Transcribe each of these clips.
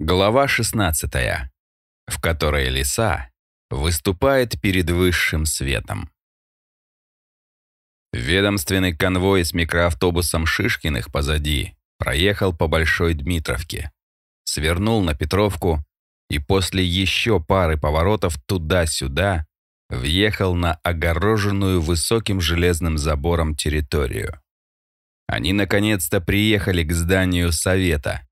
Глава 16, в которой лиса выступает перед высшим светом. Ведомственный конвой с микроавтобусом Шишкиных позади проехал по Большой Дмитровке, свернул на Петровку и после еще пары поворотов туда-сюда въехал на огороженную высоким железным забором территорию. Они наконец-то приехали к зданию Совета,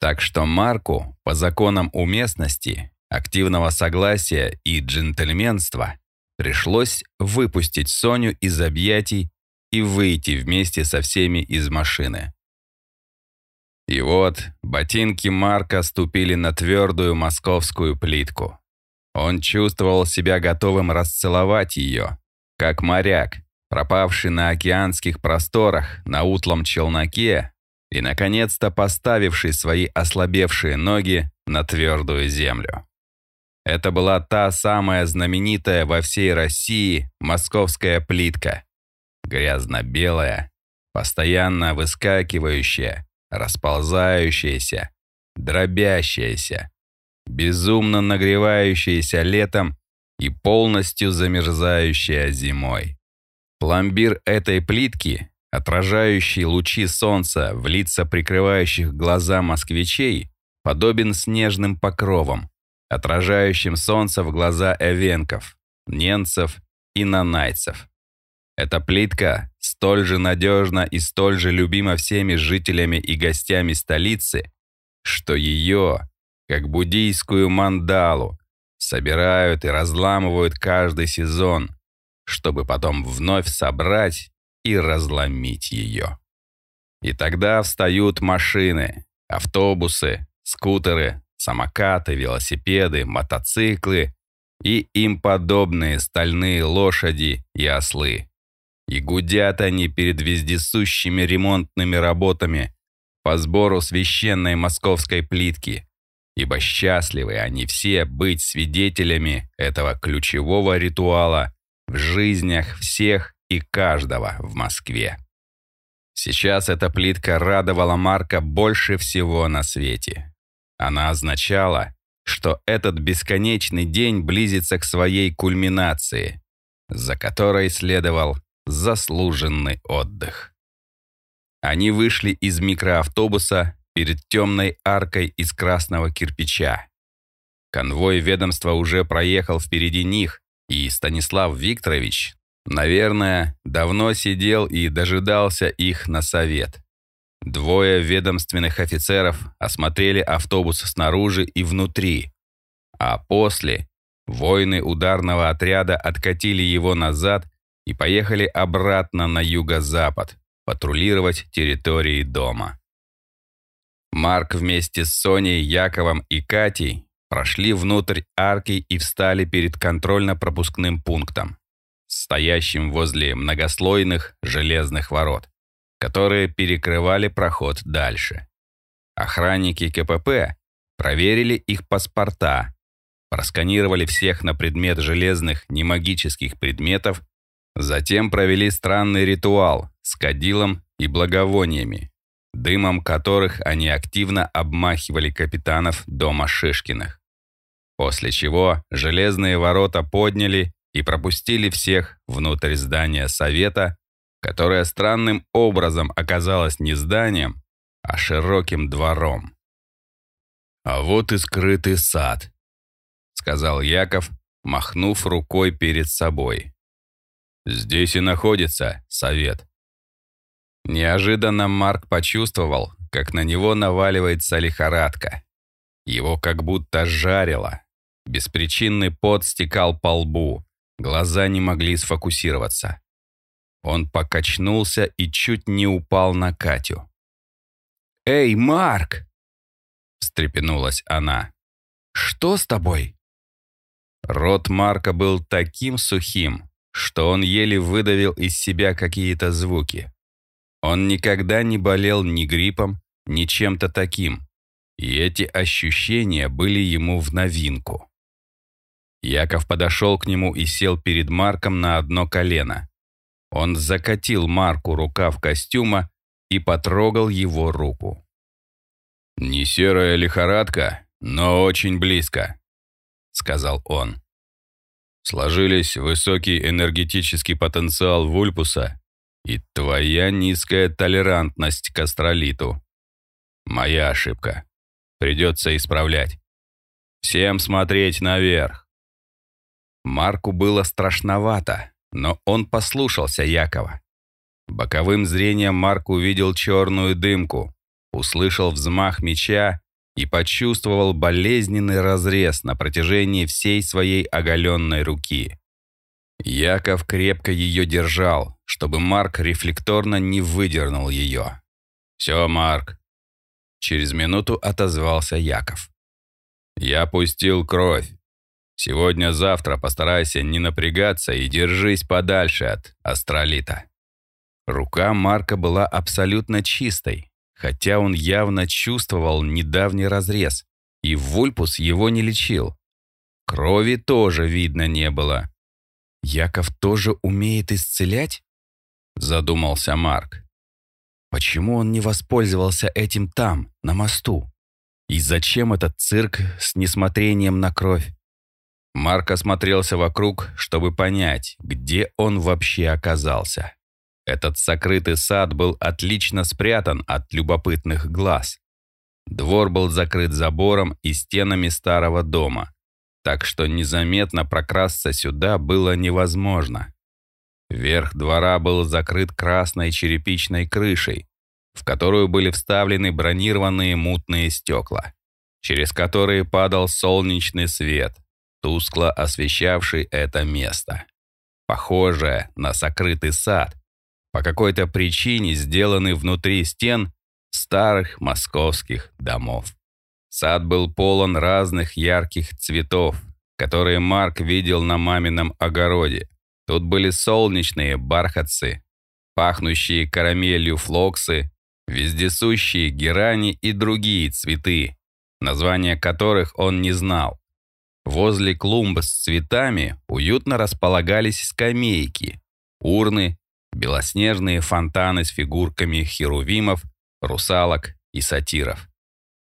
так что Марку, по законам уместности, активного согласия и джентльменства, пришлось выпустить Соню из объятий и выйти вместе со всеми из машины. И вот ботинки Марка ступили на твердую московскую плитку. Он чувствовал себя готовым расцеловать ее, как моряк, пропавший на океанских просторах на утлом челноке и, наконец-то, поставивший свои ослабевшие ноги на твердую землю. Это была та самая знаменитая во всей России московская плитка. Грязно-белая, постоянно выскакивающая, расползающаяся, дробящаяся, безумно нагревающаяся летом и полностью замерзающая зимой. Пломбир этой плитки отражающий лучи солнца в лица прикрывающих глаза москвичей, подобен снежным покровам, отражающим солнце в глаза эвенков, ненцев и нанайцев. Эта плитка столь же надежна и столь же любима всеми жителями и гостями столицы, что ее, как буддийскую мандалу, собирают и разламывают каждый сезон, чтобы потом вновь собрать и разломить ее. И тогда встают машины, автобусы, скутеры, самокаты, велосипеды, мотоциклы и им подобные стальные лошади и ослы. И гудят они перед вездесущими ремонтными работами по сбору священной московской плитки, ибо счастливы они все быть свидетелями этого ключевого ритуала в жизнях всех и каждого в Москве. Сейчас эта плитка радовала Марка больше всего на свете. Она означала, что этот бесконечный день близится к своей кульминации, за которой следовал заслуженный отдых. Они вышли из микроавтобуса перед темной аркой из красного кирпича. Конвой ведомства уже проехал впереди них, и Станислав Викторович Наверное, давно сидел и дожидался их на совет. Двое ведомственных офицеров осмотрели автобус снаружи и внутри, а после воины ударного отряда откатили его назад и поехали обратно на юго-запад патрулировать территории дома. Марк вместе с Соней, Яковом и Катей прошли внутрь арки и встали перед контрольно-пропускным пунктом стоящим возле многослойных железных ворот, которые перекрывали проход дальше. Охранники КПП проверили их паспорта, просканировали всех на предмет железных немагических предметов, затем провели странный ритуал с кадилом и благовониями, дымом которых они активно обмахивали капитанов дома Шишкиных. После чего железные ворота подняли и пропустили всех внутрь здания совета, которое странным образом оказалось не зданием, а широким двором. «А вот и скрытый сад», — сказал Яков, махнув рукой перед собой. «Здесь и находится совет». Неожиданно Марк почувствовал, как на него наваливается лихорадка. Его как будто жарило. Беспричинный пот стекал по лбу, Глаза не могли сфокусироваться. Он покачнулся и чуть не упал на Катю. «Эй, Марк!» — встрепенулась она. «Что с тобой?» Рот Марка был таким сухим, что он еле выдавил из себя какие-то звуки. Он никогда не болел ни гриппом, ни чем-то таким, и эти ощущения были ему в новинку. Яков подошел к нему и сел перед Марком на одно колено. Он закатил Марку рукав костюма и потрогал его руку. «Не серая лихорадка, но очень близко», — сказал он. Сложились высокий энергетический потенциал вульпуса и твоя низкая толерантность к астролиту. Моя ошибка. Придется исправлять. Всем смотреть наверх. Марку было страшновато, но он послушался Якова. Боковым зрением Марк увидел черную дымку, услышал взмах меча и почувствовал болезненный разрез на протяжении всей своей оголенной руки. Яков крепко ее держал, чтобы Марк рефлекторно не выдернул ее. «Все, Марк!» Через минуту отозвался Яков. «Я пустил кровь. Сегодня-завтра постарайся не напрягаться и держись подальше от астролита». Рука Марка была абсолютно чистой, хотя он явно чувствовал недавний разрез, и вульпус его не лечил. Крови тоже видно не было. «Яков тоже умеет исцелять?» — задумался Марк. «Почему он не воспользовался этим там, на мосту? И зачем этот цирк с несмотрением на кровь?» Марк осмотрелся вокруг, чтобы понять, где он вообще оказался. Этот сокрытый сад был отлично спрятан от любопытных глаз. Двор был закрыт забором и стенами старого дома, так что незаметно прокрасться сюда было невозможно. Верх двора был закрыт красной черепичной крышей, в которую были вставлены бронированные мутные стекла, через которые падал солнечный свет, тускло освещавший это место. Похожее на сокрытый сад, по какой-то причине сделаны внутри стен старых московских домов. Сад был полон разных ярких цветов, которые Марк видел на мамином огороде. Тут были солнечные бархатцы, пахнущие карамелью флоксы, вездесущие герани и другие цветы, названия которых он не знал. Возле клумб с цветами уютно располагались скамейки, урны белоснежные фонтаны с фигурками херувимов, русалок и сатиров.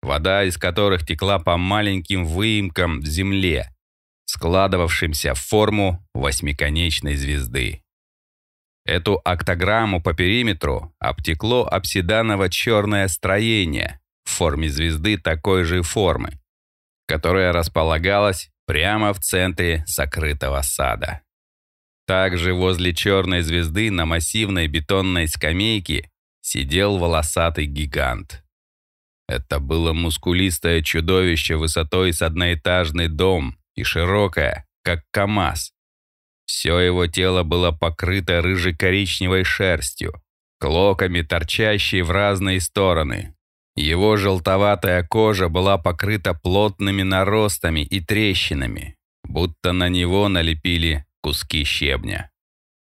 Вода из которых текла по маленьким выемкам в земле, складывавшимся в форму восьмиконечной звезды. Эту октограмму по периметру обтекло обсиданово-черное строение в форме звезды такой же формы, которая располагалась прямо в центре сокрытого сада. Также возле черной звезды на массивной бетонной скамейке сидел волосатый гигант. Это было мускулистое чудовище высотой с одноэтажный дом и широкое, как КамАЗ. Все его тело было покрыто рыже-коричневой шерстью, клоками, торчащей в разные стороны. Его желтоватая кожа была покрыта плотными наростами и трещинами, будто на него налепили куски щебня.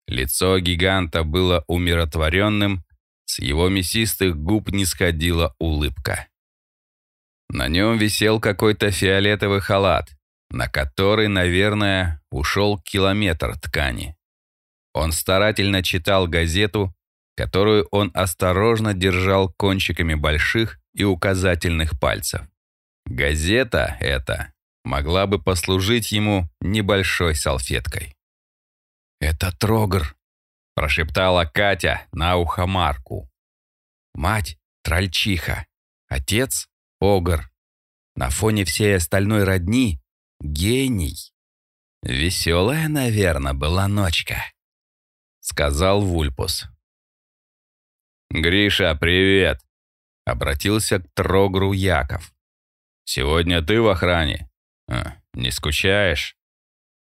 Лицо гиганта было умиротворенным, с его мясистых губ не сходила улыбка. На нем висел какой-то фиолетовый халат, на который, наверное, ушел километр ткани. Он старательно читал газету, которую он осторожно держал кончиками больших и указательных пальцев. Газета эта могла бы послужить ему небольшой салфеткой. «Это Трогр», — прошептала Катя на ухо Марку. «Мать — трольчиха, отец — огр. На фоне всей остальной родни — гений». «Веселая, наверное, была ночка», — сказал Вульпус. «Гриша, привет!» — обратился к Трогру Яков. «Сегодня ты в охране? А, не скучаешь?»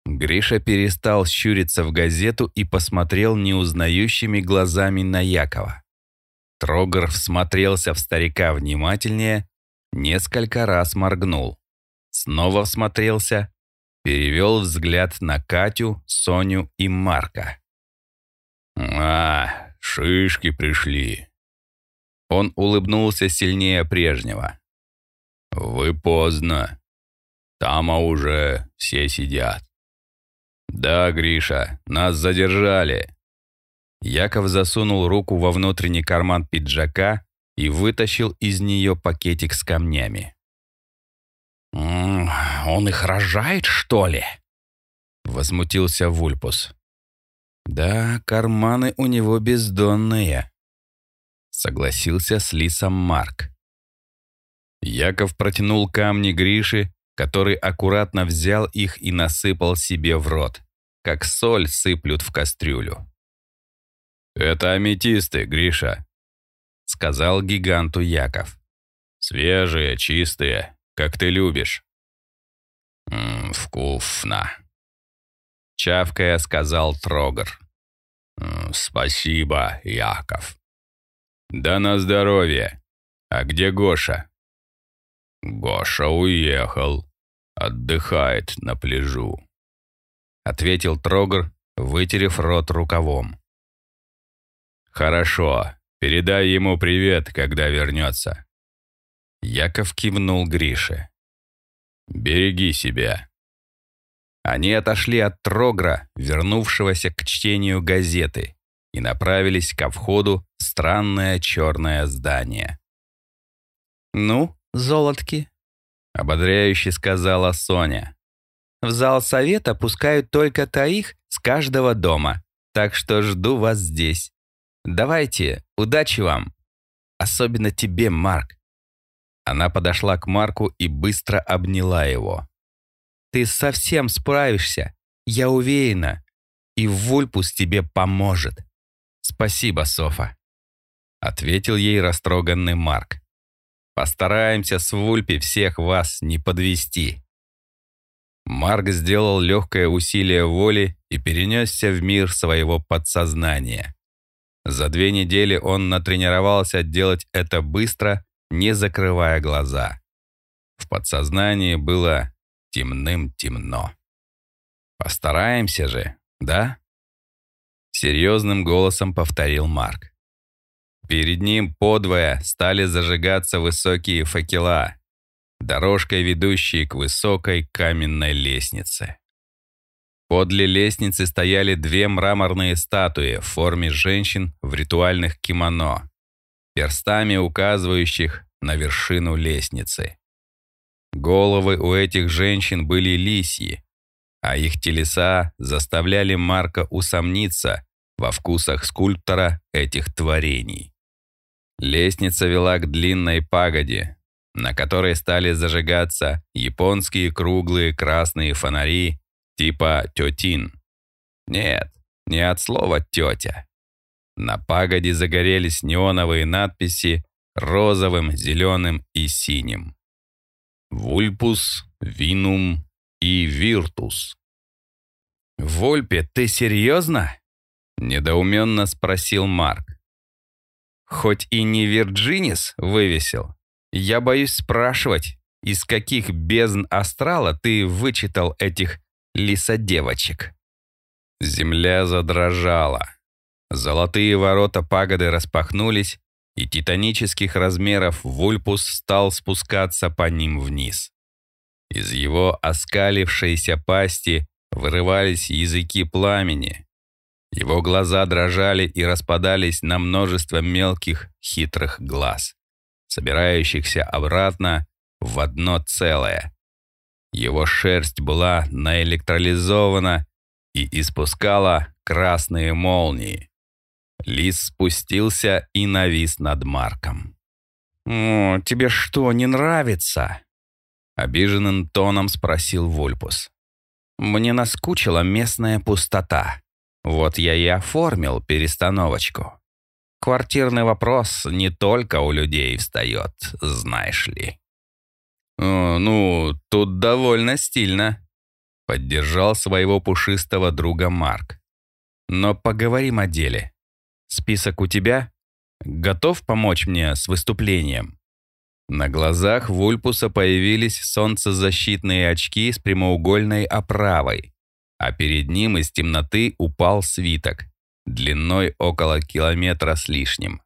Гриша перестал щуриться в газету и посмотрел неузнающими глазами на Якова. Трогор всмотрелся в старика внимательнее, несколько раз моргнул. Снова всмотрелся, перевел взгляд на Катю, Соню и Марка. «А, шишки пришли». Он улыбнулся сильнее прежнего. «Вы поздно. Там а уже все сидят». «Да, Гриша, нас задержали». Яков засунул руку во внутренний карман пиджака и вытащил из нее пакетик с камнями. «М -м, «Он их рожает, что ли?» Возмутился Вульпус. «Да, карманы у него бездонные», — согласился с Лисом Марк. Яков протянул камни Грише, который аккуратно взял их и насыпал себе в рот, как соль сыплют в кастрюлю. «Это аметисты, Гриша», — сказал гиганту Яков. «Свежие, чистые, как ты любишь». «М «Вкусно», — чавкая сказал Трогар. «Спасибо, Яков». «Да на здоровье. А где Гоша?» «Гоша уехал. Отдыхает на пляжу», — ответил Трогар, вытерев рот рукавом. «Хорошо. Передай ему привет, когда вернется». Яков кивнул Грише. «Береги себя». Они отошли от Трогра, вернувшегося к чтению газеты, и направились ко входу в странное черное здание. «Ну, золотки», — ободряюще сказала Соня. «В зал совета пускают только троих с каждого дома, так что жду вас здесь. Давайте, удачи вам. Особенно тебе, Марк». Она подошла к Марку и быстро обняла его. Ты совсем справишься, я уверена. И Вульпус тебе поможет. Спасибо, Софа. Ответил ей растроганный Марк. Постараемся с Вульпи всех вас не подвести. Марк сделал легкое усилие воли и перенесся в мир своего подсознания. За две недели он натренировался делать это быстро, не закрывая глаза. В подсознании было темным темно. Постараемся же, да? Серьезным голосом повторил Марк. Перед ним подвое стали зажигаться высокие факела, дорожкой ведущие к высокой каменной лестнице. Подле лестницы стояли две мраморные статуи в форме женщин в ритуальных кимоно, перстами указывающих на вершину лестницы. Головы у этих женщин были лисьи, а их телеса заставляли Марка усомниться во вкусах скульптора этих творений. Лестница вела к длинной пагоде, на которой стали зажигаться японские круглые красные фонари типа тетин. Нет, не от слова «тетя». На пагоде загорелись неоновые надписи розовым, зеленым и синим. Вульпус, Винум и Виртус. «Вольпе, ты серьезно?» — недоуменно спросил Марк. «Хоть и не Вирджинис вывесил, я боюсь спрашивать, из каких бездн астрала ты вычитал этих лисодевочек?» Земля задрожала. Золотые ворота пагоды распахнулись, и титанических размеров Вульпус стал спускаться по ним вниз. Из его оскалившейся пасти вырывались языки пламени. Его глаза дрожали и распадались на множество мелких хитрых глаз, собирающихся обратно в одно целое. Его шерсть была наэлектролизована и испускала красные молнии. Лис спустился и навис над Марком. «О, тебе что, не нравится?» Обиженным тоном спросил Вульпус. «Мне наскучила местная пустота. Вот я и оформил перестановочку. Квартирный вопрос не только у людей встает, знаешь ли». «О, «Ну, тут довольно стильно», — поддержал своего пушистого друга Марк. «Но поговорим о деле. Список у тебя? Готов помочь мне с выступлением?» На глазах Вульпуса появились солнцезащитные очки с прямоугольной оправой, а перед ним из темноты упал свиток, длиной около километра с лишним.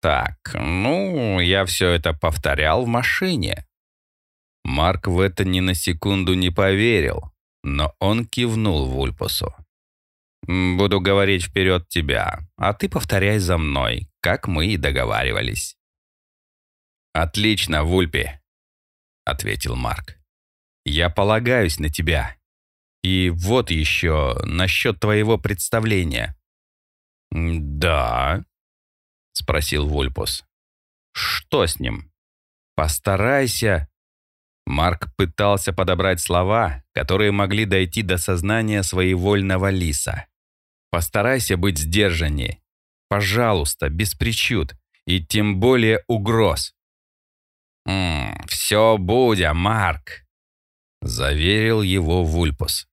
«Так, ну, я все это повторял в машине». Марк в это ни на секунду не поверил, но он кивнул Вульпусу. Буду говорить вперед тебя, а ты повторяй за мной, как мы и договаривались. «Отлично, Вульпи», — ответил Марк. «Я полагаюсь на тебя. И вот еще насчет твоего представления». «Да», — спросил Вульпус. «Что с ним?» «Постарайся...» Марк пытался подобрать слова, которые могли дойти до сознания своевольного лиса. «Постарайся быть сдержаннее. Пожалуйста, без причуд. И тем более угроз. «М -м, «Все будет, Марк», — заверил его Вульпус.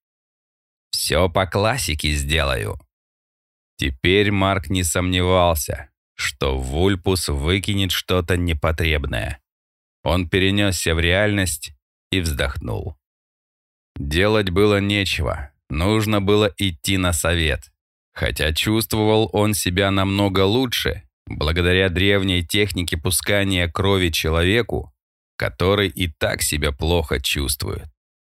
«Все по классике сделаю». Теперь Марк не сомневался, что Вульпус выкинет что-то непотребное. Он перенесся в реальность и вздохнул. Делать было нечего, нужно было идти на совет. Хотя чувствовал он себя намного лучше, благодаря древней технике пускания крови человеку, который и так себя плохо чувствует.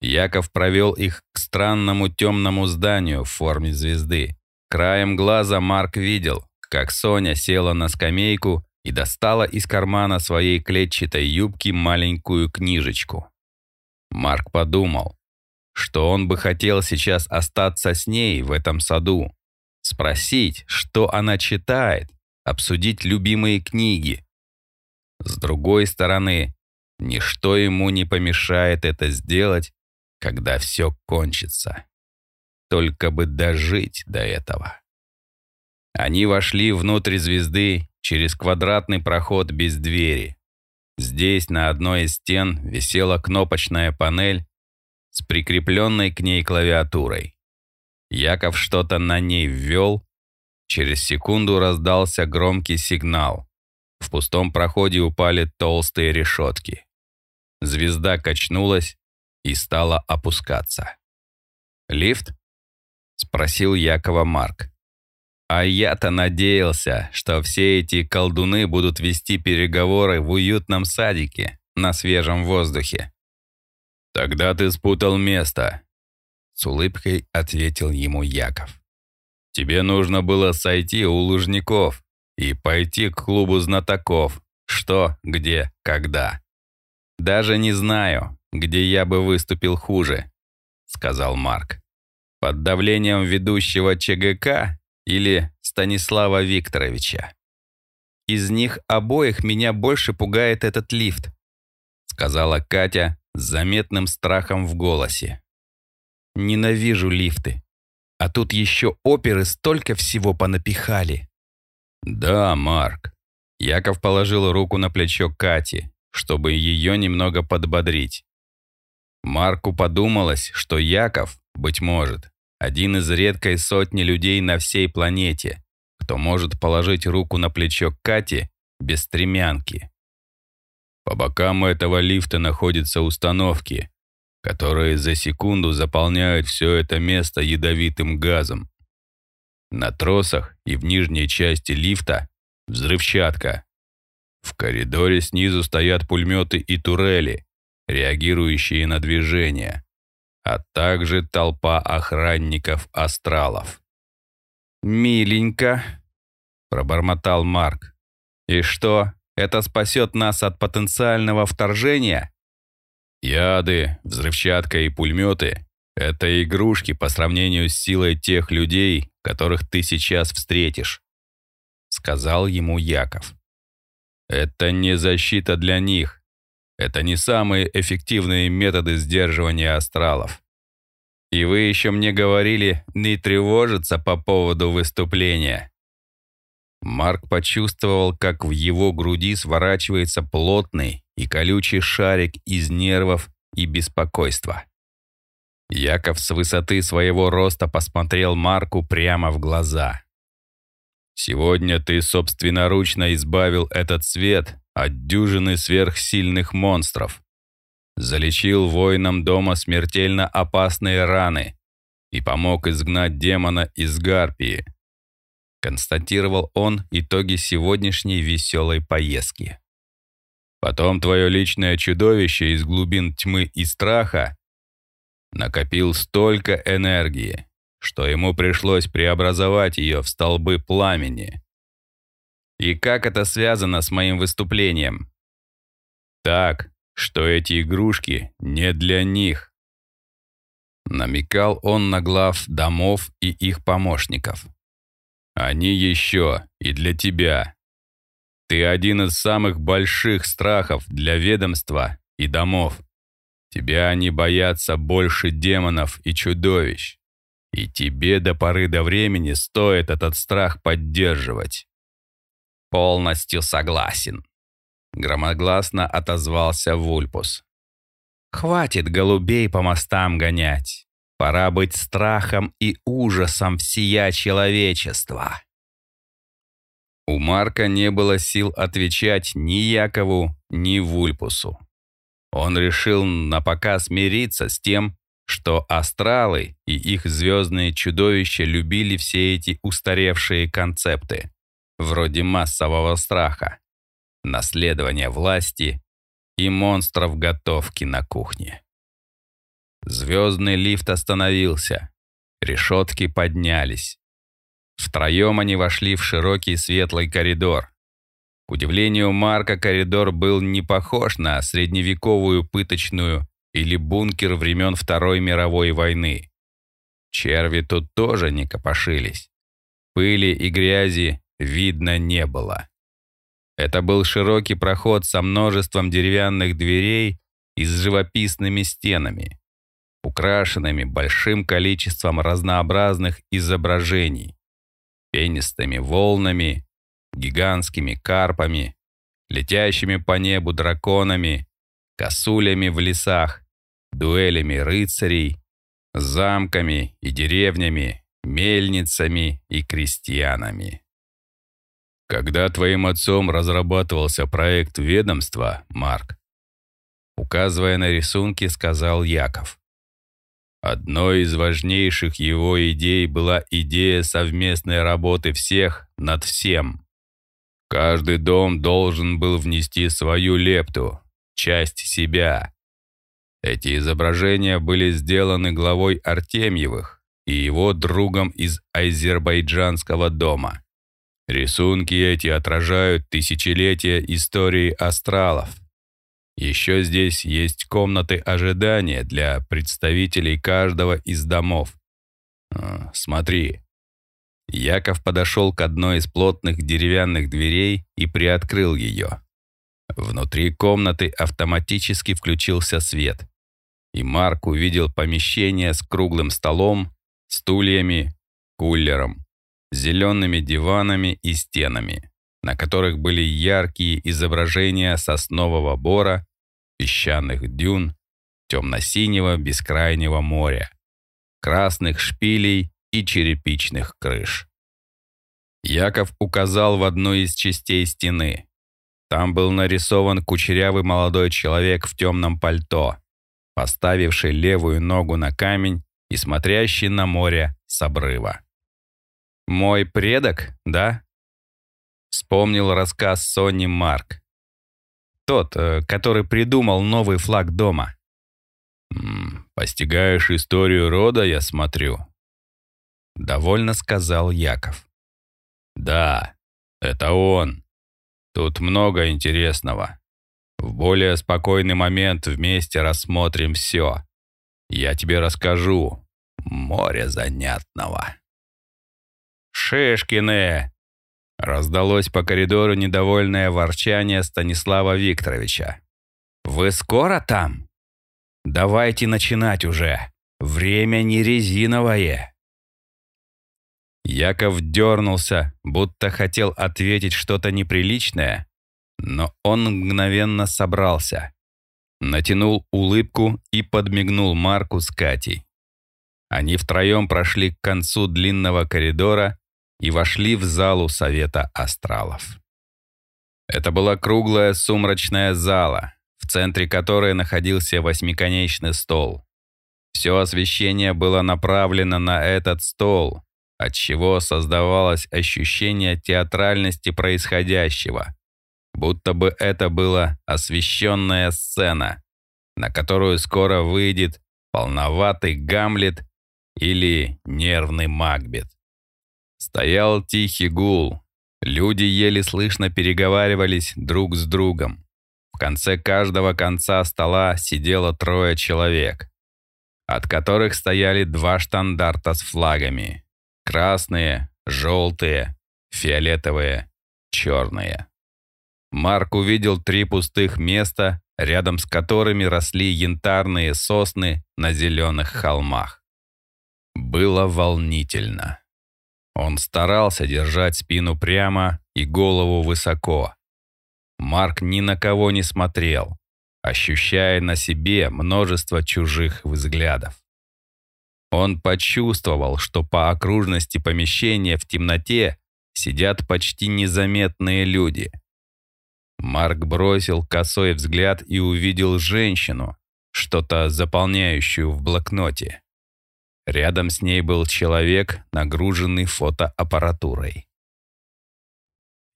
Яков провел их к странному темному зданию в форме звезды. Краем глаза Марк видел, как Соня села на скамейку и достала из кармана своей клетчатой юбки маленькую книжечку. Марк подумал, что он бы хотел сейчас остаться с ней в этом саду, спросить, что она читает, обсудить любимые книги. С другой стороны, ничто ему не помешает это сделать, когда все кончится. Только бы дожить до этого. Они вошли внутрь звезды через квадратный проход без двери. Здесь на одной из стен висела кнопочная панель с прикрепленной к ней клавиатурой. Яков что-то на ней ввел, Через секунду раздался громкий сигнал. В пустом проходе упали толстые решетки. Звезда качнулась и стала опускаться. «Лифт?» — спросил Якова Марк. А я-то надеялся, что все эти колдуны будут вести переговоры в уютном садике на свежем воздухе. «Тогда ты спутал место», — с улыбкой ответил ему Яков. Тебе нужно было сойти у Лужников и пойти к клубу знатоков. Что, где, когда. Даже не знаю, где я бы выступил хуже, сказал Марк. Под давлением ведущего ЧГК или Станислава Викторовича. Из них обоих меня больше пугает этот лифт, сказала Катя с заметным страхом в голосе. Ненавижу лифты. А тут еще оперы столько всего понапихали. Да, Марк. Яков положил руку на плечо Кати, чтобы ее немного подбодрить. Марку подумалось, что Яков, быть может, один из редкой сотни людей на всей планете, кто может положить руку на плечо Кати без стремянки. По бокам этого лифта находятся установки, которые за секунду заполняют все это место ядовитым газом. На тросах и в нижней части лифта взрывчатка. В коридоре снизу стоят пулеметы и турели, реагирующие на движение, а также толпа охранников-астралов. «Миленько», — пробормотал Марк. «И что, это спасет нас от потенциального вторжения?» Яды, взрывчатка и пулеметы — это игрушки по сравнению с силой тех людей, которых ты сейчас встретишь», — сказал ему Яков. «Это не защита для них. Это не самые эффективные методы сдерживания астралов. И вы еще мне говорили не тревожиться по поводу выступления». Марк почувствовал, как в его груди сворачивается плотный, и колючий шарик из нервов и беспокойства. Яков с высоты своего роста посмотрел Марку прямо в глаза. «Сегодня ты собственноручно избавил этот свет от дюжины сверхсильных монстров, залечил воинам дома смертельно опасные раны и помог изгнать демона из Гарпии», констатировал он итоги сегодняшней веселой поездки. Потом твое личное чудовище из глубин тьмы и страха накопил столько энергии, что ему пришлось преобразовать ее в столбы пламени. И как это связано с моим выступлением? так, что эти игрушки не для них. Намекал он на глав домов и их помощников. Они еще и для тебя. Ты один из самых больших страхов для ведомства и домов. Тебя они боятся больше демонов и чудовищ. И тебе до поры до времени стоит этот страх поддерживать. Полностью согласен. Громогласно отозвался Вульпус. Хватит голубей по мостам гонять. Пора быть страхом и ужасом всея человечества. У Марка не было сил отвечать ни Якову, ни Вульпусу. Он решил напока смириться с тем, что астралы и их звездные чудовища любили все эти устаревшие концепты, вроде массового страха, наследования власти и монстров готовки на кухне. Звездный лифт остановился, решетки поднялись. Втроем они вошли в широкий светлый коридор, к удивлению Марка, коридор был не похож на средневековую пыточную или бункер времен Второй мировой войны. Черви тут тоже не копошились. Пыли и грязи видно не было. Это был широкий проход со множеством деревянных дверей и с живописными стенами, украшенными большим количеством разнообразных изображений, пенистыми волнами, гигантскими карпами, летящими по небу драконами, косулями в лесах, дуэлями рыцарей, замками и деревнями, мельницами и крестьянами. Когда твоим отцом разрабатывался проект ведомства, Марк, указывая на рисунки, сказал Яков. Одной из важнейших его идей была идея совместной работы всех над всем. Каждый дом должен был внести свою лепту, часть себя. Эти изображения были сделаны главой Артемьевых и его другом из азербайджанского дома. Рисунки эти отражают тысячелетия истории астралов. Еще здесь есть комнаты ожидания для представителей каждого из домов. А, смотри, Яков подошел к одной из плотных деревянных дверей и приоткрыл ее. Внутри комнаты автоматически включился свет, и Марк увидел помещение с круглым столом, стульями, кулером, зелеными диванами и стенами, на которых были яркие изображения соснового бора, песчаных дюн, темно-синего бескрайнего моря, красных шпилей и черепичных крыш. Яков указал в одну из частей стены. Там был нарисован кучерявый молодой человек в темном пальто, поставивший левую ногу на камень и смотрящий на море с обрыва. «Мой предок, да?» Вспомнил рассказ Сони Марк. Тот, э, который придумал новый флаг дома. «М постигаешь историю рода, я смотрю», — довольно сказал Яков. «Да, это он. Тут много интересного. В более спокойный момент вместе рассмотрим все. Я тебе расскажу. Море занятного». «Шишкины!» Раздалось по коридору недовольное ворчание Станислава Викторовича. «Вы скоро там? Давайте начинать уже. Время не резиновое». Яков дернулся, будто хотел ответить что-то неприличное, но он мгновенно собрался. Натянул улыбку и подмигнул Марку с Катей. Они втроем прошли к концу длинного коридора и вошли в залу Совета Астралов. Это была круглая сумрачная зала, в центре которой находился восьмиконечный стол. Все освещение было направлено на этот стол, отчего создавалось ощущение театральности происходящего, будто бы это была освещенная сцена, на которую скоро выйдет полноватый Гамлет или нервный Макбет. Стоял тихий гул, люди еле слышно переговаривались друг с другом. В конце каждого конца стола сидело трое человек, от которых стояли два штандарта с флагами. Красные, желтые, фиолетовые, черные. Марк увидел три пустых места, рядом с которыми росли янтарные сосны на зеленых холмах. Было волнительно. Он старался держать спину прямо и голову высоко. Марк ни на кого не смотрел, ощущая на себе множество чужих взглядов. Он почувствовал, что по окружности помещения в темноте сидят почти незаметные люди. Марк бросил косой взгляд и увидел женщину, что-то заполняющую в блокноте. Рядом с ней был человек, нагруженный фотоаппаратурой.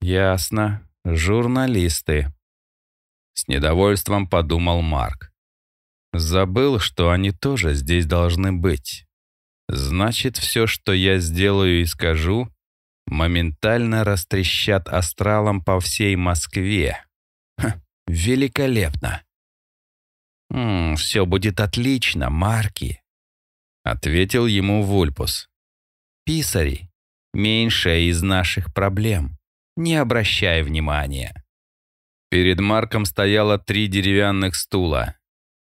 «Ясно. Журналисты», — с недовольством подумал Марк. «Забыл, что они тоже здесь должны быть. Значит, все, что я сделаю и скажу, моментально растрещат астралом по всей Москве. Ха, великолепно!» «М «Все будет отлично, Марки», Ответил ему Вульпус. «Писари, меньшая из наших проблем. Не обращай внимания». Перед Марком стояло три деревянных стула.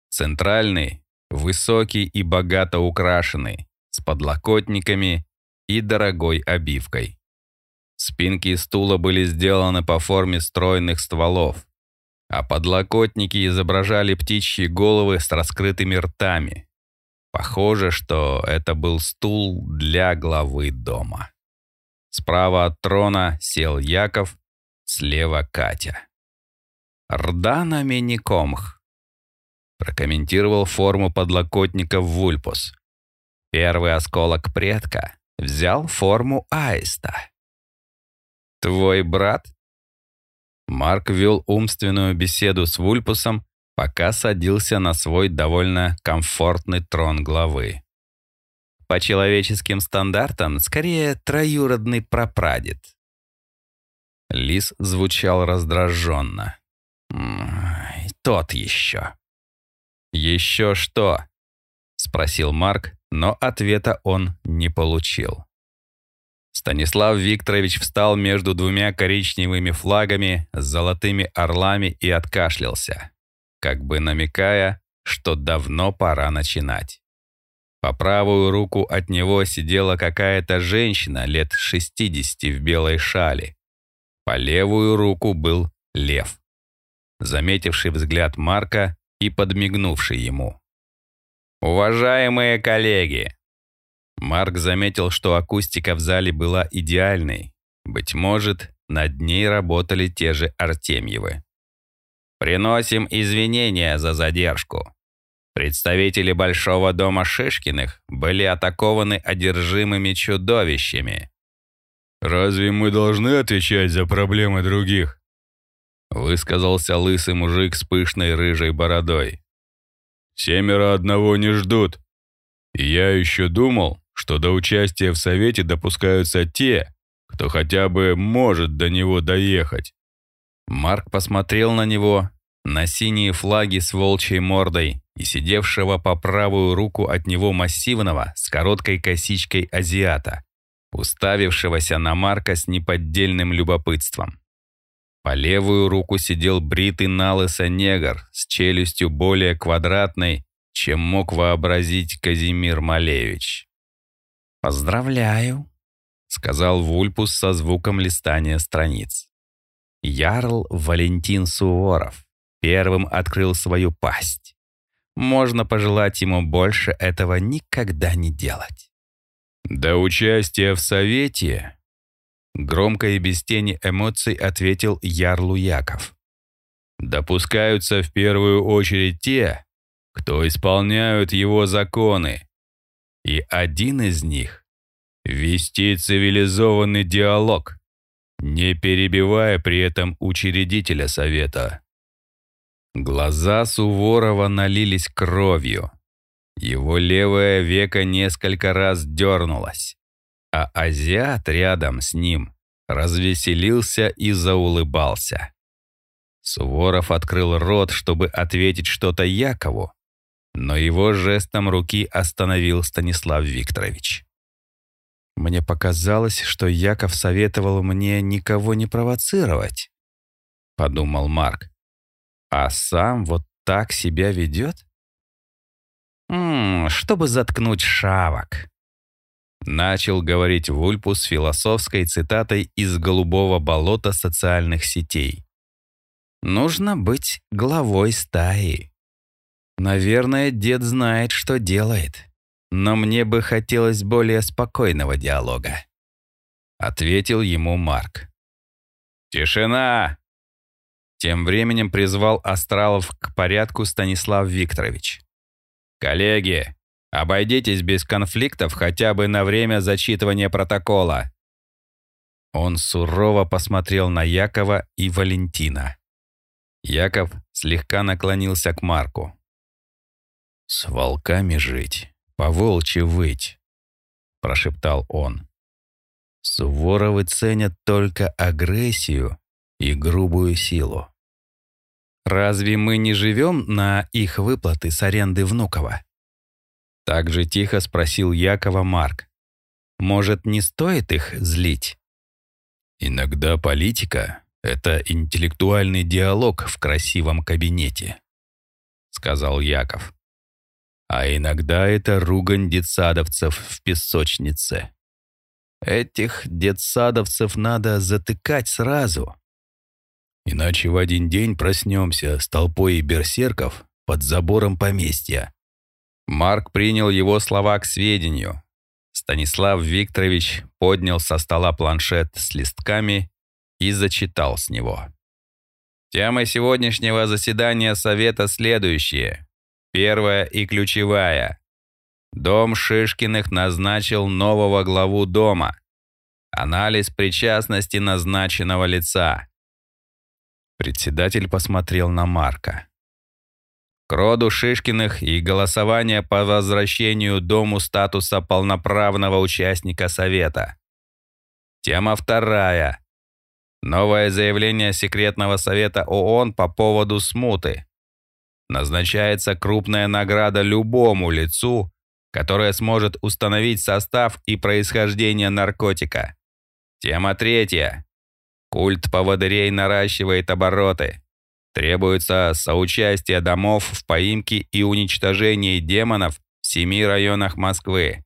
Центральный, высокий и богато украшенный, с подлокотниками и дорогой обивкой. Спинки стула были сделаны по форме стройных стволов, а подлокотники изображали птичьи головы с раскрытыми ртами, Похоже, что это был стул для главы дома. Справа от трона сел Яков, слева Катя. «Рдана Миникомх», — прокомментировал форму подлокотника Вульпус. «Первый осколок предка взял форму аиста». «Твой брат?» Марк вел умственную беседу с Вульпусом пока садился на свой довольно комфортный трон главы. По человеческим стандартам, скорее, троюродный прапрадед. Лис звучал раздраженно. «Тот еще». «Еще что?» — спросил Марк, но ответа он не получил. Станислав Викторович встал между двумя коричневыми флагами с золотыми орлами и откашлялся как бы намекая, что давно пора начинать. По правую руку от него сидела какая-то женщина лет 60 в белой шали. По левую руку был лев, заметивший взгляд Марка и подмигнувший ему. «Уважаемые коллеги!» Марк заметил, что акустика в зале была идеальной. Быть может, над ней работали те же Артемьевы. Приносим извинения за задержку. Представители Большого дома Шишкиных были атакованы одержимыми чудовищами. «Разве мы должны отвечать за проблемы других?» Высказался лысый мужик с пышной рыжей бородой. «Семеро одного не ждут. И я еще думал, что до участия в совете допускаются те, кто хотя бы может до него доехать. Марк посмотрел на него, на синие флаги с волчьей мордой и сидевшего по правую руку от него массивного с короткой косичкой азиата, уставившегося на Марка с неподдельным любопытством. По левую руку сидел бритый налысо негр с челюстью более квадратной, чем мог вообразить Казимир Малевич. «Поздравляю», — сказал Вульпус со звуком листания страниц. Ярл Валентин Суворов первым открыл свою пасть. Можно пожелать ему больше этого никогда не делать. «До участия в совете», — громко и без тени эмоций ответил Ярлу Яков. «Допускаются в первую очередь те, кто исполняют его законы. И один из них — вести цивилизованный диалог, не перебивая при этом учредителя совета. Глаза Суворова налились кровью. Его левое веко несколько раз дернулось, а азиат рядом с ним развеселился и заулыбался. Суворов открыл рот, чтобы ответить что-то Якову, но его жестом руки остановил Станислав Викторович. Мне показалось, что Яков советовал мне никого не провоцировать, подумал Марк. А сам вот так себя ведет? М чтобы заткнуть шавок. Начал говорить Вульпу с философской цитатой из «Голубого болота» социальных сетей. Нужно быть главой стаи. Наверное, дед знает, что делает. Но мне бы хотелось более спокойного диалога. Ответил ему Марк. «Тишина!» Тем временем призвал Астралов к порядку Станислав Викторович. «Коллеги, обойдитесь без конфликтов хотя бы на время зачитывания протокола». Он сурово посмотрел на Якова и Валентина. Яков слегка наклонился к Марку. «С волками жить, по волчьи выть», — прошептал он. «Суворовы ценят только агрессию и грубую силу. Разве мы не живем на их выплаты с аренды Внукова?» Так же тихо спросил Якова Марк. «Может, не стоит их злить?» «Иногда политика — это интеллектуальный диалог в красивом кабинете», — сказал Яков. «А иногда это ругань детсадовцев в песочнице. Этих детсадовцев надо затыкать сразу, Иначе в один день проснемся с толпой берсерков под забором поместья. Марк принял его слова к сведению. Станислав Викторович поднял со стола планшет с листками и зачитал с него. Тема сегодняшнего заседания Совета следующие. Первая и ключевая. Дом Шишкиных назначил нового главу дома. Анализ причастности назначенного лица. Председатель посмотрел на Марка. К роду Шишкиных и голосование по возвращению дому статуса полноправного участника Совета. Тема вторая. Новое заявление секретного совета ООН по поводу смуты. Назначается крупная награда любому лицу, которое сможет установить состав и происхождение наркотика. Тема третья. Культ поводырей наращивает обороты. Требуется соучастие домов в поимке и уничтожении демонов в семи районах Москвы.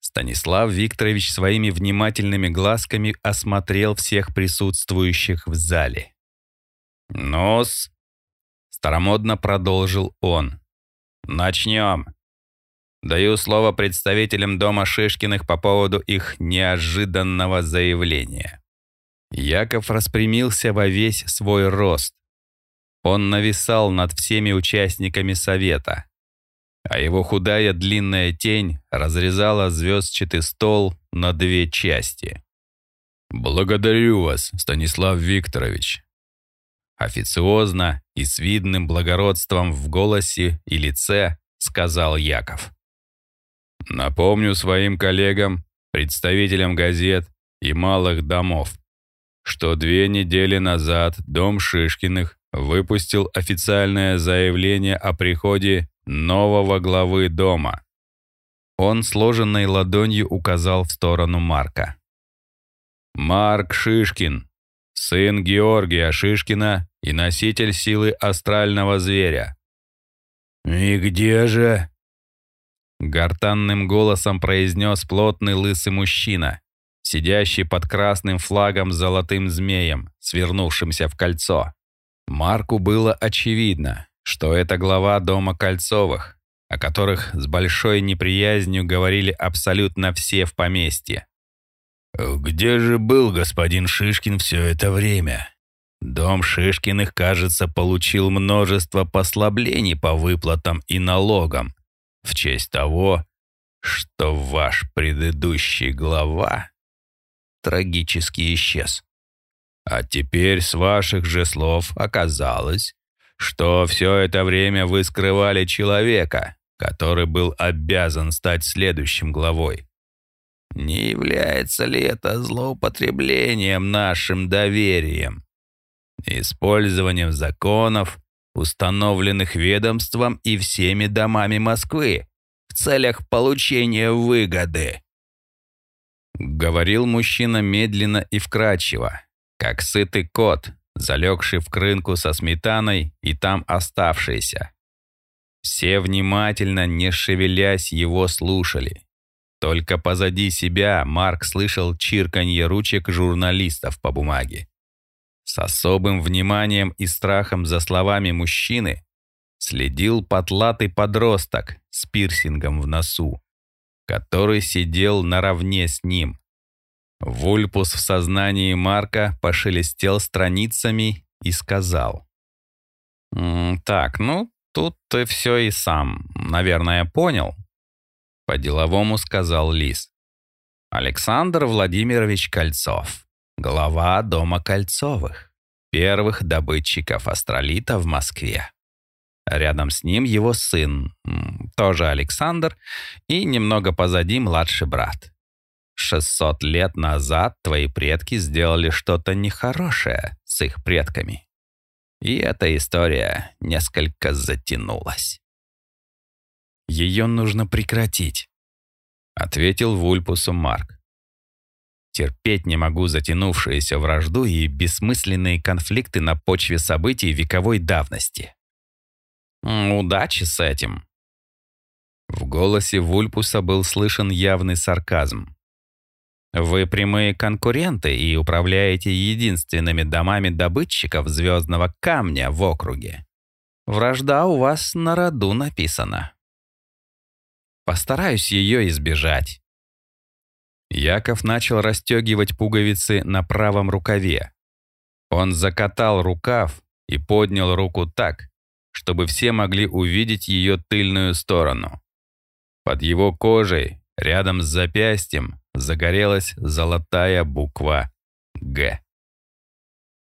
Станислав Викторович своими внимательными глазками осмотрел всех присутствующих в зале. «Ну-с», старомодно продолжил он. «Начнем. Даю слово представителям дома Шишкиных по поводу их неожиданного заявления». Яков распрямился во весь свой рост. Он нависал над всеми участниками совета, а его худая длинная тень разрезала звездчатый стол на две части. «Благодарю вас, Станислав Викторович». Официозно и с видным благородством в голосе и лице сказал Яков. «Напомню своим коллегам, представителям газет и малых домов, что две недели назад дом Шишкиных выпустил официальное заявление о приходе нового главы дома. Он сложенной ладонью указал в сторону Марка. Марк Шишкин, сын Георгия Шишкина и носитель силы астрального зверя. «И где же?» Гортанным голосом произнес плотный лысый мужчина, сидящий под красным флагом с золотым змеем, свернувшимся в кольцо. Марку было очевидно, что это глава дома Кольцовых, о которых с большой неприязнью говорили абсолютно все в поместье. «Где же был господин Шишкин все это время?» Дом Шишкиных, кажется, получил множество послаблений по выплатам и налогам в честь того, что ваш предыдущий глава трагически исчез. А теперь с ваших же слов оказалось, что все это время вы скрывали человека, который был обязан стать следующим главой. Не является ли это злоупотреблением нашим доверием? использованием законов, установленных ведомством и всеми домами Москвы в целях получения выгоды. Говорил мужчина медленно и вкрадчиво, как сытый кот, залегший в крынку со сметаной и там оставшийся. Все внимательно, не шевелясь, его слушали. Только позади себя Марк слышал чирканье ручек журналистов по бумаге. С особым вниманием и страхом за словами мужчины следил потлатый подросток с пирсингом в носу, который сидел наравне с ним. Вульпус в сознании Марка пошелестел страницами и сказал. «Так, ну, тут ты все и сам, наверное, понял». По-деловому сказал Лис. Александр Владимирович Кольцов, глава Дома Кольцовых, первых добытчиков астролита в Москве. Рядом с ним его сын, тоже Александр, и немного позади младший брат. 600 лет назад твои предки сделали что-то нехорошее с их предками. И эта история несколько затянулась. Ее нужно прекратить, ответил Вульпусу Марк. Терпеть не могу затянувшуюся вражду и бессмысленные конфликты на почве событий вековой давности. Удачи с этим. В голосе Вульпуса был слышен явный сарказм. Вы прямые конкуренты и управляете единственными домами добытчиков звездного камня в округе. Вражда у вас на роду написана. Постараюсь ее избежать. Яков начал расстегивать пуговицы на правом рукаве. Он закатал рукав и поднял руку так, чтобы все могли увидеть ее тыльную сторону. Под его кожей, рядом с запястьем, загорелась золотая буква «Г».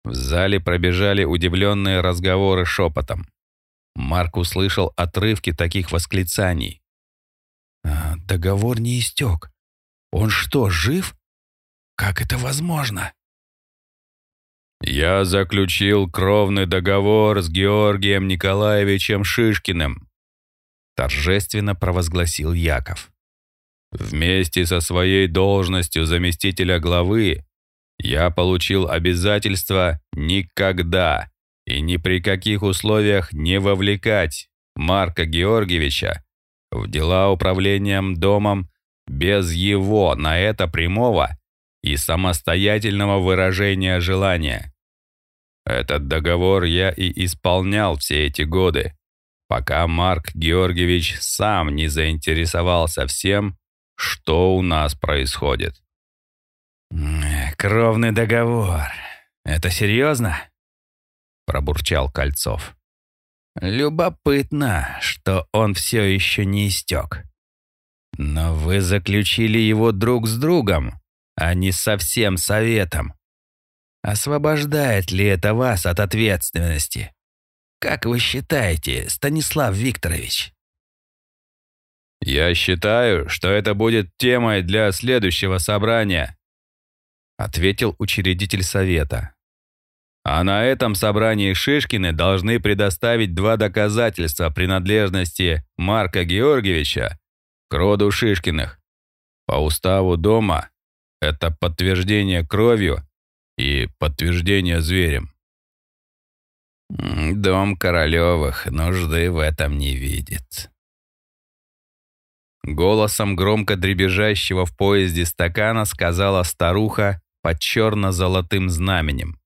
В зале пробежали удивленные разговоры шепотом. Марк услышал отрывки таких восклицаний. «А, «Договор не истек. Он что, жив? Как это возможно?» «Я заключил кровный договор с Георгием Николаевичем Шишкиным», торжественно провозгласил Яков. Вместе со своей должностью заместителя главы я получил обязательство никогда и ни при каких условиях не вовлекать Марка Георгиевича в дела управлением домом без его на это прямого и самостоятельного выражения желания. Этот договор я и исполнял все эти годы, пока Марк Георгиевич сам не заинтересовался всем, что у нас происходит. «Кровный договор. Это серьезно?» Пробурчал Кольцов. «Любопытно, что он все еще не истек. Но вы заключили его друг с другом, а не со всем советом. Освобождает ли это вас от ответственности? Как вы считаете, Станислав Викторович?» «Я считаю, что это будет темой для следующего собрания», ответил учредитель совета. А на этом собрании Шишкины должны предоставить два доказательства принадлежности Марка Георгиевича к роду Шишкиных. По уставу дома это подтверждение кровью и подтверждение зверем. Дом Королевых нужды в этом не видит. Голосом громко дребезжащего в поезде стакана сказала старуха под черно-золотым знаменем,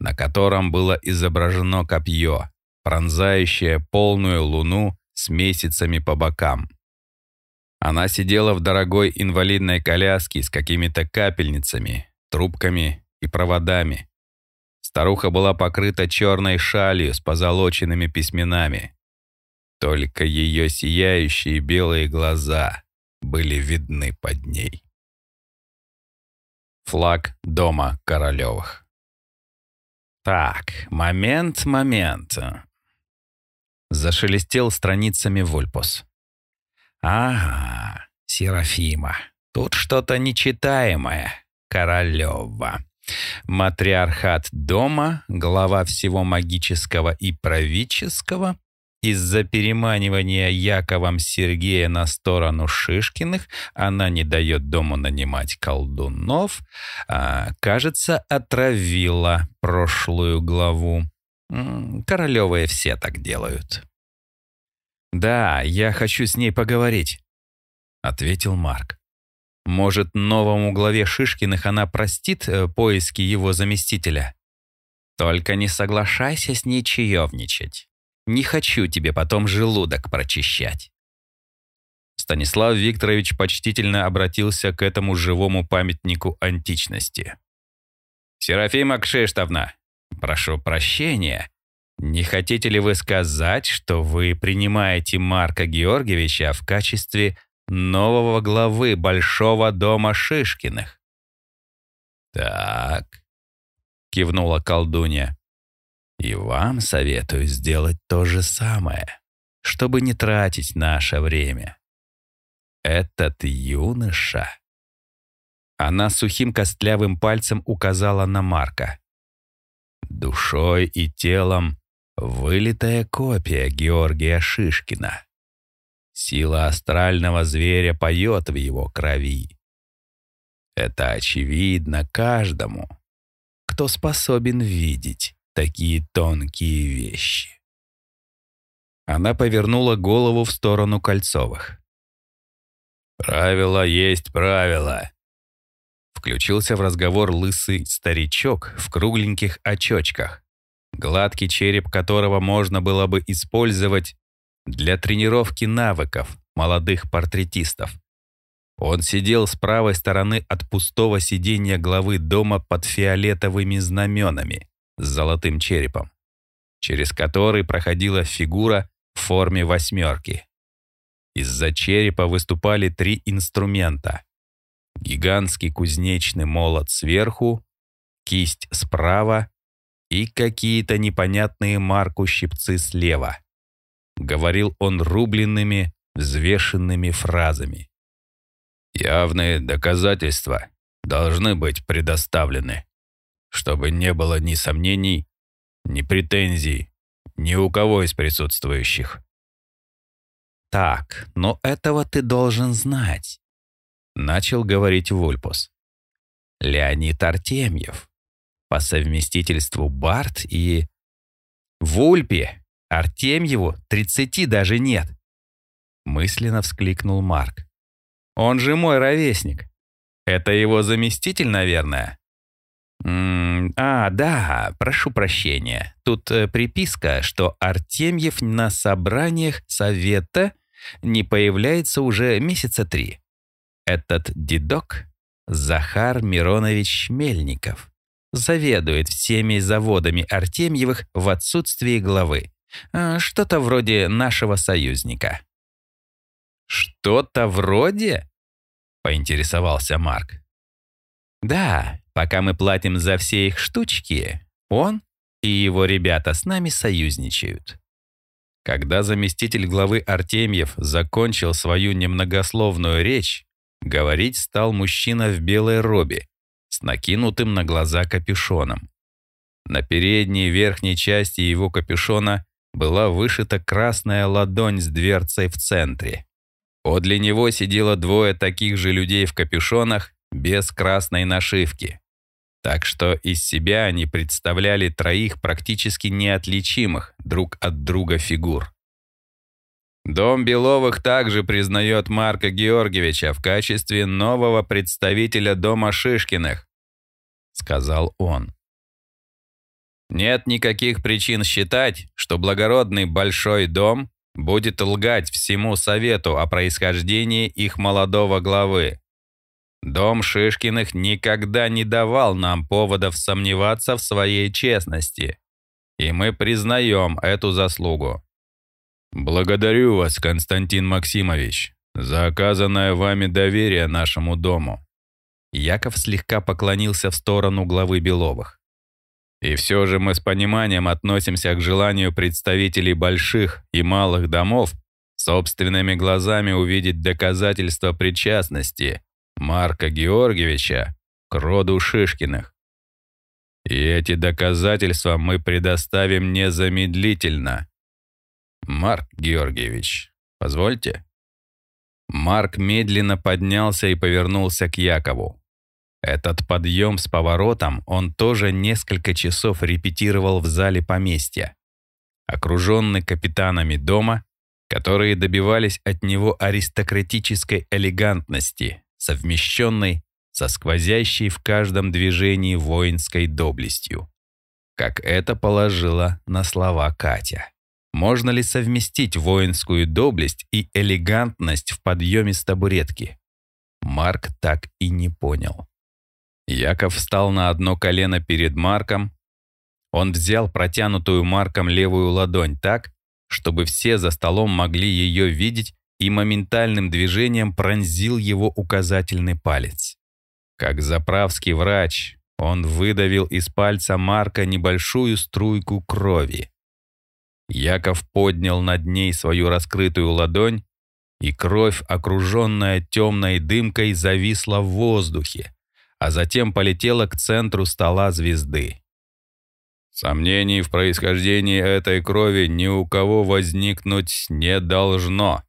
на котором было изображено копье, пронзающее полную луну с месяцами по бокам. Она сидела в дорогой инвалидной коляске с какими-то капельницами, трубками и проводами. Старуха была покрыта черной шалью с позолоченными письменами. Только ее сияющие белые глаза были видны под ней. Флаг дома Королевых. Так, момент, момент. Зашелестел страницами Вульпус. Ага, Серафима. Тут что-то нечитаемое. Королева. Матриархат дома, глава всего магического и правительского, из-за переманивания Яковом Сергея на сторону Шишкиных она не дает дому нанимать колдунов, а, кажется, отравила прошлую главу. Королевые все так делают. «Да, я хочу с ней поговорить», — ответил Марк. «Может, новому главе Шишкиных она простит э, поиски его заместителя? Только не соглашайся с ней чаевничать. Не хочу тебе потом желудок прочищать». Станислав Викторович почтительно обратился к этому живому памятнику античности. «Серафима Кшиштовна, прошу прощения, не хотите ли вы сказать, что вы принимаете Марка Георгиевича в качестве нового главы Большого дома Шишкиных?» «Так», — кивнула колдунья, — «и вам советую сделать то же самое, чтобы не тратить наше время. Этот юноша...» Она сухим костлявым пальцем указала на Марка. Душой и телом Вылитая копия Георгия Шишкина. Сила астрального зверя поет в его крови. Это очевидно каждому, кто способен видеть такие тонкие вещи. Она повернула голову в сторону Кольцовых. «Правило есть правило», Включился в разговор лысый старичок в кругленьких очочках гладкий череп которого можно было бы использовать для тренировки навыков молодых портретистов. Он сидел с правой стороны от пустого сиденья главы дома под фиолетовыми знаменами с золотым черепом, через который проходила фигура в форме восьмерки. Из-за черепа выступали три инструмента. Гигантский кузнечный молот сверху, кисть справа и какие-то непонятные марку щипцы слева. Говорил он рубленными, взвешенными фразами. Явные доказательства должны быть предоставлены, чтобы не было ни сомнений, ни претензий ни у кого из присутствующих. «Так, но этого ты должен знать», — начал говорить Вульпус. «Леонид Артемьев по совместительству Барт и... Вульпе, Артемьеву, тридцати даже нет. Мысленно вскликнул Марк. Он же мой ровесник. Это его заместитель, наверное? -м а, да, прошу прощения. Тут э, приписка, что Артемьев на собраниях совета не появляется уже месяца три. Этот дедок Захар Миронович Мельников заведует всеми заводами Артемьевых в отсутствии главы. А, что-то вроде нашего союзника. «Что-то вроде?» — поинтересовался Марк. «Да, пока мы платим за все их штучки, он и его ребята с нами союзничают». Когда заместитель главы Артемьев закончил свою немногословную речь, говорить стал мужчина в белой робе с накинутым на глаза капюшоном. На передней верхней части его капюшона была вышита красная ладонь с дверцей в центре. Подле него сидело двое таких же людей в капюшонах без красной нашивки. Так что из себя они представляли троих практически неотличимых друг от друга фигур. Дом Беловых также признает Марка Георгиевича в качестве нового представителя дома Шишкиных, сказал он. Нет никаких причин считать, что благородный большой дом будет лгать всему совету о происхождении их молодого главы. Дом Шишкиных никогда не давал нам поводов сомневаться в своей честности, и мы признаем эту заслугу. Благодарю вас, Константин Максимович, за оказанное вами доверие нашему дому. Яков слегка поклонился в сторону главы Беловых. И все же мы с пониманием относимся к желанию представителей больших и малых домов собственными глазами увидеть доказательства причастности Марка Георгиевича к роду Шишкиных. И эти доказательства мы предоставим незамедлительно. Марк Георгиевич, позвольте. Марк медленно поднялся и повернулся к Якову. Этот подъем с поворотом он тоже несколько часов репетировал в зале поместья. Окруженный капитанами дома, которые добивались от него аристократической элегантности, совмещенной со сквозящей в каждом движении воинской доблестью. Как это положила на слова Катя. Можно ли совместить воинскую доблесть и элегантность в подъеме с табуретки? Марк так и не понял. Яков встал на одно колено перед Марком. Он взял протянутую Марком левую ладонь так, чтобы все за столом могли ее видеть, и моментальным движением пронзил его указательный палец. Как заправский врач, он выдавил из пальца Марка небольшую струйку крови. Яков поднял над ней свою раскрытую ладонь, и кровь, окруженная темной дымкой, зависла в воздухе, а затем полетела к центру стола звезды. Сомнений в происхождении этой крови ни у кого возникнуть не должно,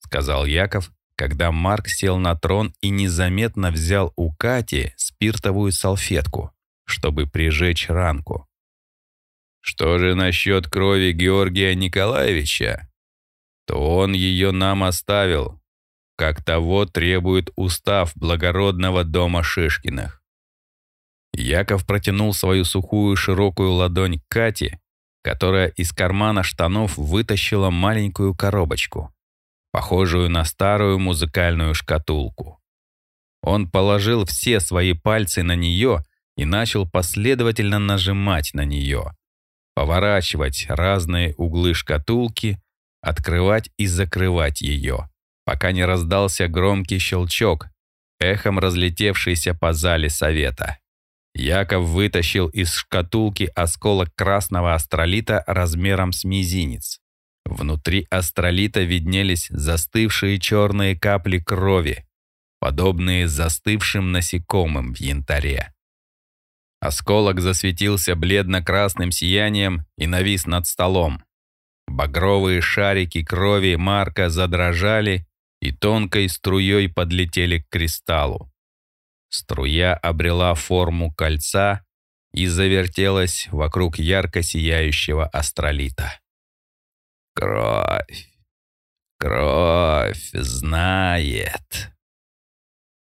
сказал Яков, когда Марк сел на трон и незаметно взял у Кати спиртовую салфетку, чтобы прижечь ранку. Что же насчет крови Георгия Николаевича? То он ее нам оставил, как того требует устав благородного дома Шишкиных. Яков протянул свою сухую широкую ладонь к Кате, которая из кармана штанов вытащила маленькую коробочку, похожую на старую музыкальную шкатулку. Он положил все свои пальцы на нее и начал последовательно нажимать на нее, поворачивать разные углы шкатулки, открывать и закрывать ее пока не раздался громкий щелчок, эхом разлетевшийся по зале совета. Яков вытащил из шкатулки осколок красного астролита размером с мизинец. Внутри астролита виднелись застывшие черные капли крови, подобные застывшим насекомым в янтаре. Осколок засветился бледно-красным сиянием и навис над столом. Багровые шарики крови Марка задрожали и тонкой струей подлетели к кристаллу. Струя обрела форму кольца и завертелась вокруг ярко сияющего астролита. «Кровь! Кровь знает!»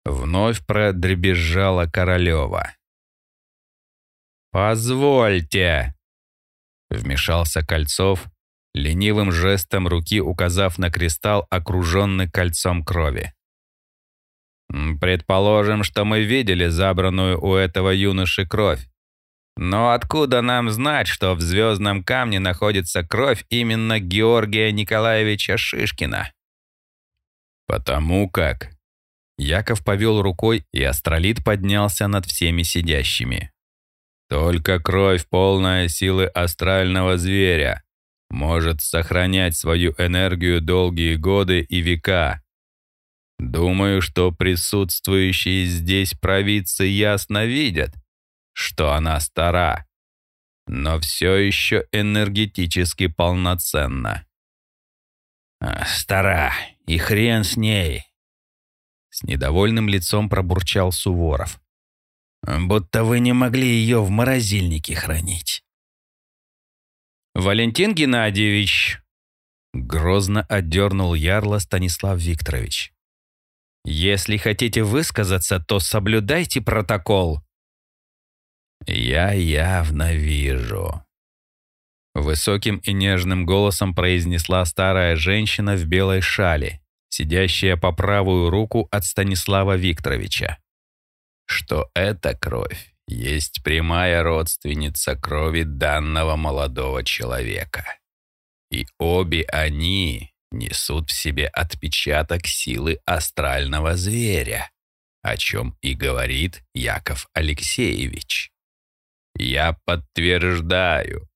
Вновь продребезжала Королева. «Позвольте!» Вмешался Кольцов, ленивым жестом руки указав на кристалл, окруженный кольцом крови. «Предположим, что мы видели забранную у этого юноши кровь. Но откуда нам знать, что в звездном камне находится кровь именно Георгия Николаевича Шишкина?» «Потому как...» Яков повел рукой, и астролит поднялся над всеми сидящими. «Только кровь, полная силы астрального зверя, может сохранять свою энергию долгие годы и века. Думаю, что присутствующие здесь провидцы ясно видят, что она стара, но все еще энергетически полноценна. А, «Стара, и хрен с ней!» С недовольным лицом пробурчал Суворов. «Будто вы не могли ее в морозильнике хранить». «Валентин Геннадьевич!» Грозно отдернул ярло Станислав Викторович. «Если хотите высказаться, то соблюдайте протокол». «Я явно вижу», Высоким и нежным голосом произнесла старая женщина в белой шале, сидящая по правую руку от Станислава Викторовича. Что эта кровь есть прямая родственница крови данного молодого человека. И обе они несут в себе отпечаток силы астрального зверя, о чем и говорит Яков Алексеевич. Я подтверждаю,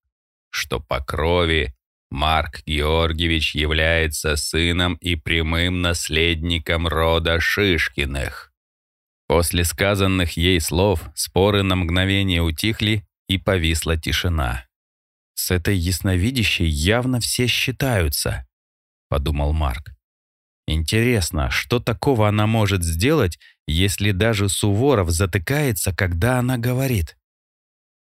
что по крови Марк Георгиевич является сыном и прямым наследником рода Шишкиных. После сказанных ей слов споры на мгновение утихли, и повисла тишина. «С этой ясновидящей явно все считаются», — подумал Марк. «Интересно, что такого она может сделать, если даже Суворов затыкается, когда она говорит?»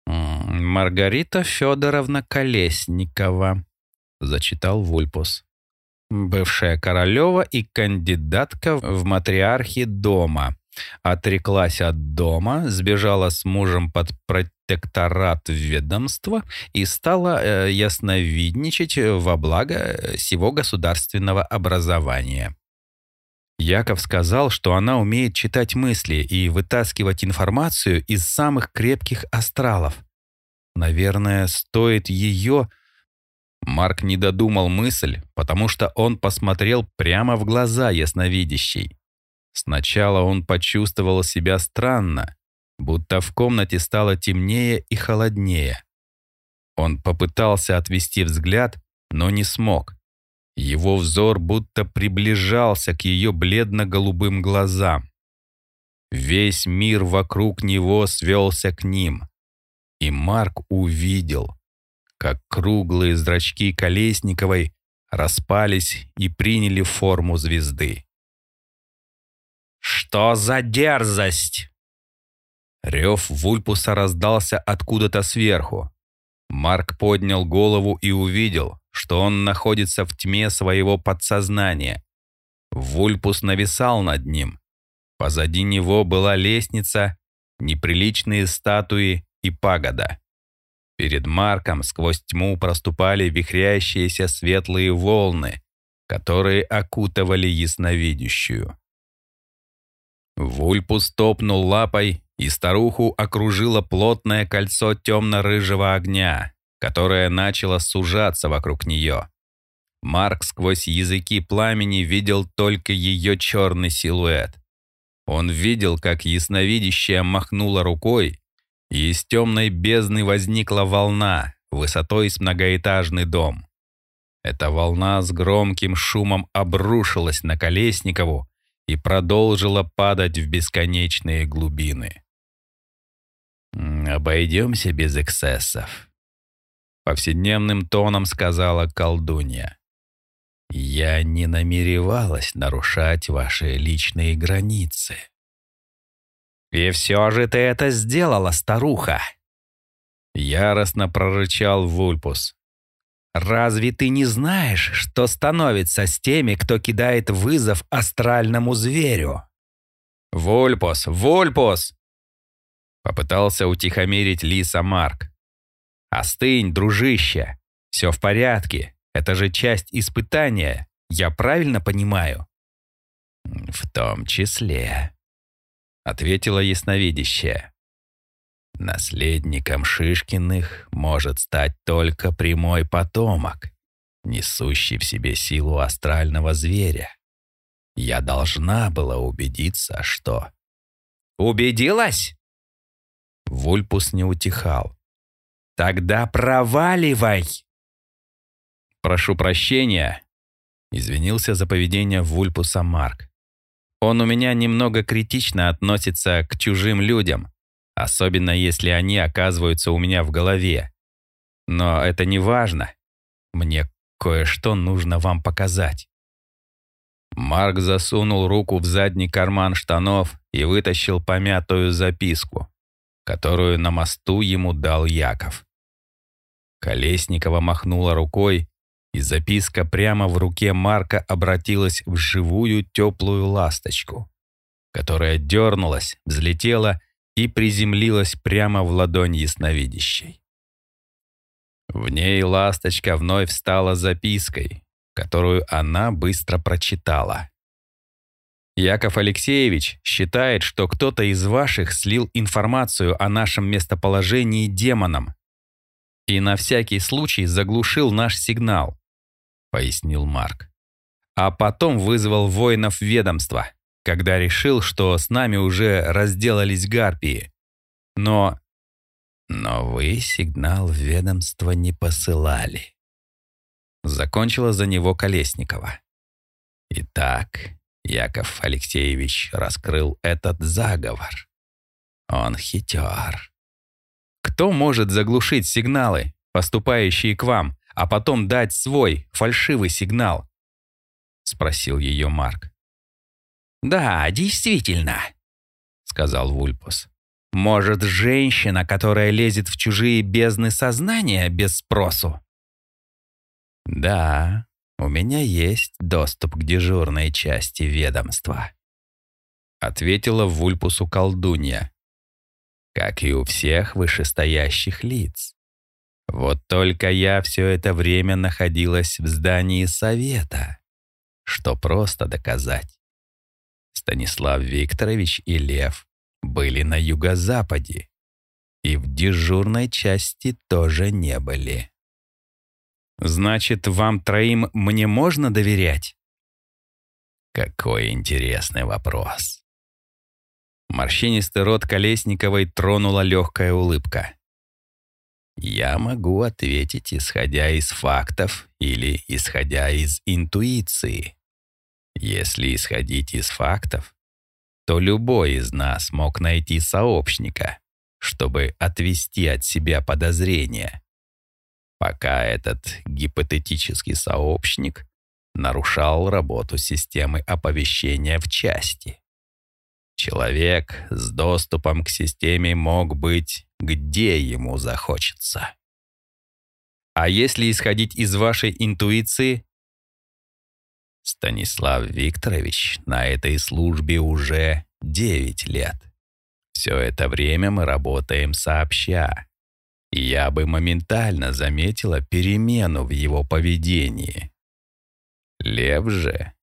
«Маргарита Федоровна Колесникова», — зачитал Вульпус. «Бывшая Королева и кандидатка в матриархи дома. Отреклась от дома, сбежала с мужем под протекторат ведомства и стала э, ясновидничать во благо всего государственного образования». Яков сказал, что она умеет читать мысли и вытаскивать информацию из самых крепких астралов. Наверное, стоит ее... Марк не додумал мысль, потому что он посмотрел прямо в глаза ясновидящей. Сначала он почувствовал себя странно, будто в комнате стало темнее и холоднее. Он попытался отвести взгляд, но не смог. Его взор будто приближался к ее бледно-голубым глазам. Весь мир вокруг него свелся к ним. И Марк увидел, как круглые зрачки Колесниковой распались и приняли форму звезды. «Что за дерзость?» Рев Вульпуса раздался откуда-то сверху. Марк поднял голову и увидел, что он находится в тьме своего подсознания. Вульпус нависал над ним. Позади него была лестница, неприличные статуи и пагода. Перед Марком сквозь тьму проступали вихрящиеся светлые волны, которые окутывали ясновидящую. Вульпус топнул лапой, и старуху окружило плотное кольцо темно-рыжего огня, которое начало сужаться вокруг нее. Марк сквозь языки пламени видел только ее черный силуэт. Он видел, как ясновидящая махнула рукой, и из темной бездны возникла волна, высотой с многоэтажный дом. Эта волна с громким шумом обрушилась на Колесникову и продолжила падать в бесконечные глубины. «Обойдемся без эксцессов», — повседневным тоном сказала колдунья. «Я не намеревалась нарушать ваши личные границы». «И все же ты это сделала, старуха!» Яростно прорычал Вульпус. «Разве ты не знаешь, что становится с теми, кто кидает вызов астральному зверю?» «Вульпус! Вульпус!» Попытался утихомирить Лиса Марк. «Остынь, дружище! Все в порядке. Это же часть испытания. Я правильно понимаю?» «В том числе», ответила ясновидящая. Наследником Шишкиных может стать только прямой потомок, несущий в себе силу астрального зверя. Я должна была убедиться, что... «Убедилась?» Вульпус не утихал. «Тогда проваливай!» «Прошу прощения», — извинился за поведение Вульпуса Марк. Он у меня немного критично относится к чужим людям, особенно если они оказываются у меня в голове. Но это не важно. Мне кое-что нужно вам показать. Марк засунул руку в задний карман штанов и вытащил помятую записку, которую на мосту ему дал Яков. Колесникова махнула рукой, и записка прямо в руке Марка обратилась в живую теплую ласточку, которая дернулась, взлетела и приземлилась прямо в ладонь ясновидящей. В ней ласточка вновь стала запиской, которую она быстро прочитала. Яков Алексеевич считает, что кто-то из ваших слил информацию о нашем местоположении демонам и на всякий случай заглушил наш сигнал, пояснил Марк. А потом вызвал воинов ведомства, когда решил, что с нами уже разделались гарпии. Но... Но вы сигнал в ведомство не посылали. Закончила за него Колесникова. Итак, Яков Алексеевич раскрыл этот заговор. Он хитер. Кто может заглушить сигналы, поступающие к вам, а потом дать свой фальшивый сигнал? Спросил ее Марк. «Да, действительно», — сказал Вульпус. «Может, женщина, которая лезет в чужие бездны сознания без спросу?» «Да, у меня есть доступ к дежурной части ведомства», — ответила Вульпусу колдунья. «Как и у всех вышестоящих лиц. Вот только я все это время находилась в здании совета, что просто доказать. Станислав Викторович и Лев были на юго-западе и в дежурной части тоже не были. «Значит, вам троим мне можно доверять?» Какой интересный вопрос. Морщинистый рот Колесниковой тронула легкая улыбка. Я могу ответить, исходя из фактов или исходя из интуиции. Если исходить из фактов, то любой из нас мог найти сообщника, чтобы отвести от себя подозрения, пока этот гипотетический сообщник нарушал работу системы оповещения в части. Человек с доступом к системе мог быть где ему захочется. А если исходить из вашей интуиции, Станислав Викторович на этой службе уже 9 лет. Все это время мы работаем сообща. Я бы моментально заметила перемену в его поведении. Лев же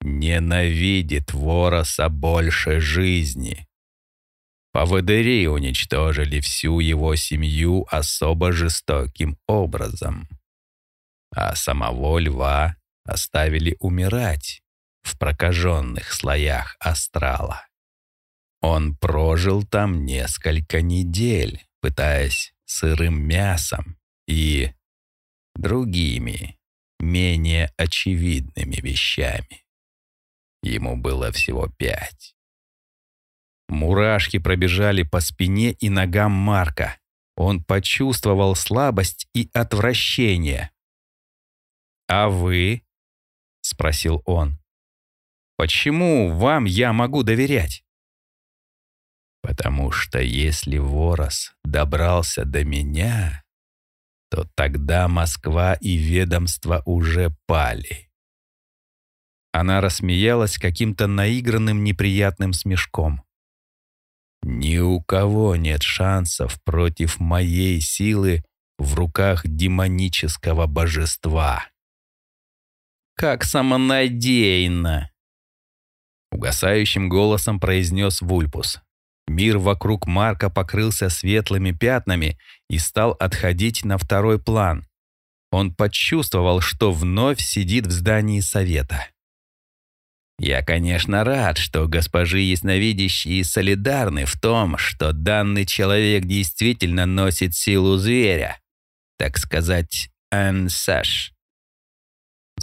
ненавидит Вороса больше жизни. Поводыри уничтожили всю его семью особо жестоким образом. А самого льва оставили умирать в прокаженных слоях астрала. Он прожил там несколько недель, пытаясь сырым мясом и другими, менее очевидными вещами. Ему было всего пять. Мурашки пробежали по спине и ногам Марка. Он почувствовал слабость и отвращение. «А вы?» — спросил он. «Почему вам я могу доверять?» «Потому что если Ворос добрался до меня, то тогда Москва и ведомство уже пали». Она рассмеялась каким-то наигранным неприятным смешком. «Ни у кого нет шансов против моей силы в руках демонического божества». Как самонадеянно!» Угасающим голосом произнес Вульпус. Мир вокруг Марка покрылся светлыми пятнами и стал отходить на второй план. Он почувствовал, что вновь сидит в здании совета. «Я, конечно, рад, что госпожи ясновидящие солидарны в том, что данный человек действительно носит силу зверя, так сказать, ансаж.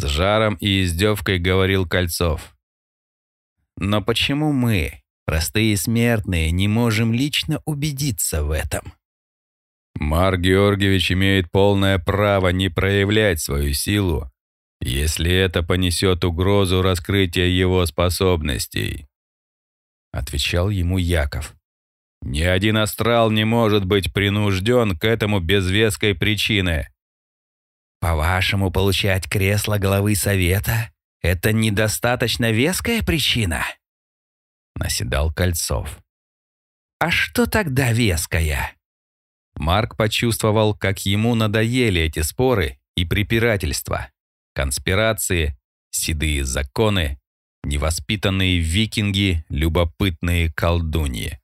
С жаром и издевкой говорил Кольцов. Но почему мы, простые смертные, не можем лично убедиться в этом? Марк Георгиевич имеет полное право не проявлять свою силу, если это понесет угрозу раскрытия его способностей. Отвечал ему Яков. Ни один астрал не может быть принужден к этому без веской причины. По-вашему, получать кресло главы совета — это недостаточно веская причина? Наседал Кольцов. А что тогда веская? Марк почувствовал, как ему надоели эти споры и препирательства, конспирации, седые законы, невоспитанные викинги, любопытные колдуньи.